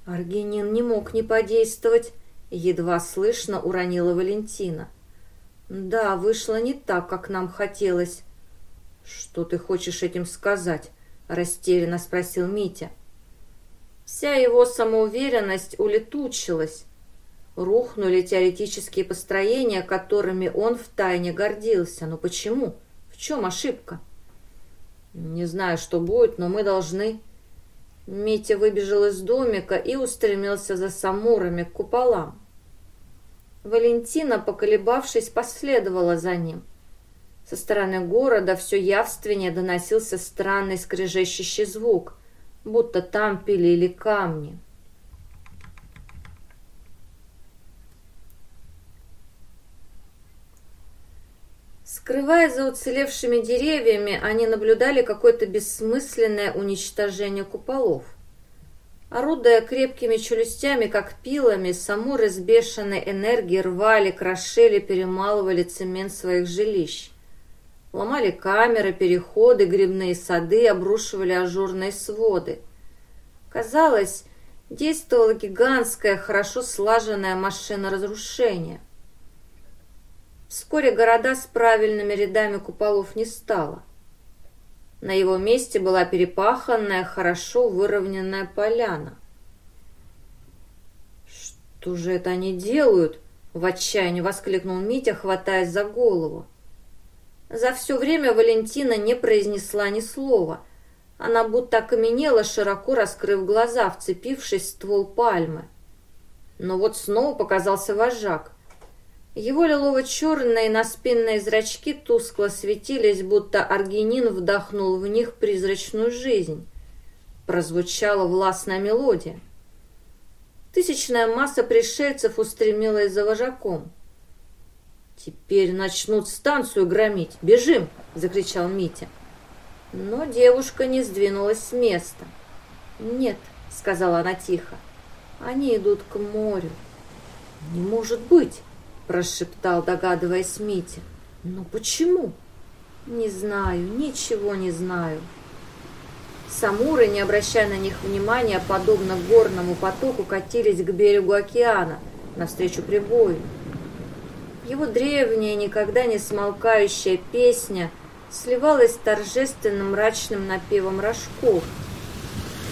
Аргинин не мог не подействовать, едва слышно уронила Валентина. Да, вышло не так, как нам хотелось. «Что ты хочешь этим сказать?» – растерянно спросил Митя. Вся его самоуверенность улетучилась. Рухнули теоретические построения, которыми он втайне гордился. Но почему? В чем ошибка? «Не знаю, что будет, но мы должны...» Митя выбежал из домика и устремился за самурами к куполам. Валентина, поколебавшись, последовала за ним. Со стороны города все явственнее доносился странный скрежещущий звук, будто там пилили камни. Скрываясь за уцелевшими деревьями, они наблюдали какое-то бессмысленное уничтожение куполов. Орудуя крепкими челюстями, как пилами, самуры с энергией рвали, крошили, перемалывали цемент своих жилищ. Ломали камеры, переходы, грибные сады, обрушивали ажурные своды. Казалось, действовала гигантская, хорошо слаженная машина разрушения. Вскоре города с правильными рядами куполов не стало. На его месте была перепаханная, хорошо выровненная поляна. «Что же это они делают?» — в отчаянии воскликнул Митя, хватаясь за голову. За все время Валентина не произнесла ни слова. Она будто окаменела, широко раскрыв глаза, вцепившись в ствол пальмы. Но вот снова показался вожак. Его лилово-черные наспинные зрачки тускло светились, будто аргинин вдохнул в них призрачную жизнь. Прозвучала властная мелодия. Тысячная масса пришельцев устремилась за вожаком. «Теперь начнут станцию громить. Бежим!» — закричал Митя. Но девушка не сдвинулась с места. «Нет», — сказала она тихо, — «они идут к морю». «Не может быть!» — прошептал, догадываясь Митя. «Но почему?» «Не знаю, ничего не знаю». Самуры, не обращая на них внимания, подобно горному потоку, катились к берегу океана, навстречу прибою. Его древняя, никогда не смолкающая песня сливалась с торжественным мрачным напевом рожков.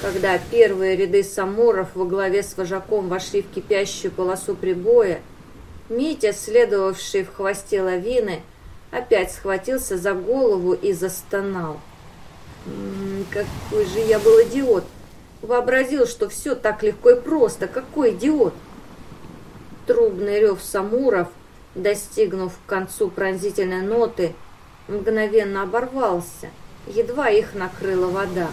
Когда первые ряды самуров во главе с вожаком вошли в кипящую полосу прибоя, Митя, следовавший в хвосте лавины, опять схватился за голову и застонал. «М -м, «Какой же я был идиот! Вообразил, что все так легко и просто! Какой идиот!» Трубный рев самуров достигнув к концу пронзительной ноты, мгновенно оборвался, едва их накрыла вода.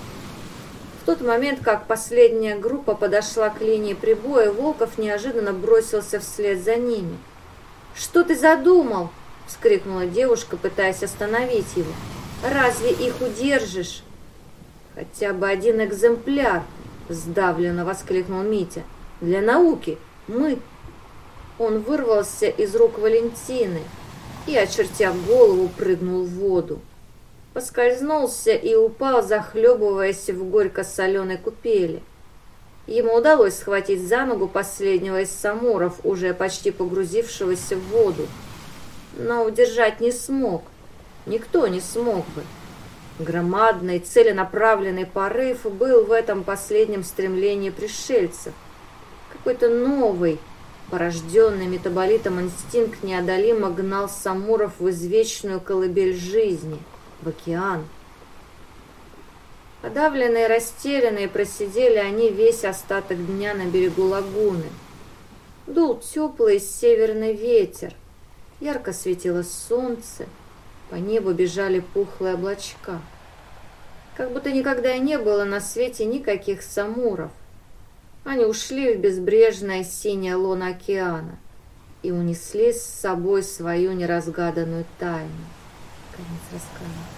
тот момент, как последняя группа подошла к линии прибоя, Волков неожиданно бросился вслед за ними. «Что ты задумал?» — вскрикнула девушка, пытаясь остановить его. «Разве их удержишь?» «Хотя бы один экземпляр!» — сдавленно воскликнул Митя. «Для науки! Мы...» Он вырвался из рук Валентины и, очертя голову, прыгнул в воду поскользнулся и упал, захлебываясь в горько-соленой купели. Ему удалось схватить за ногу последнего из самуров, уже почти погрузившегося в воду. Но удержать не смог. Никто не смог бы. Громадный, целенаправленный порыв был в этом последнем стремлении пришельцев. Какой-то новый, порожденный метаболитом инстинкт неодолимо гнал самуров в извечную колыбель жизни — в океан. Подавленные, растерянные, просидели они весь остаток дня на берегу лагуны. Дул теплый северный ветер, ярко светило солнце, по небу бежали пухлые облачка. Как будто никогда и не было на свете никаких самуров. Они ушли в безбрежное синее лоно океана и унесли с собой свою неразгаданную тайну. Конец рассказа.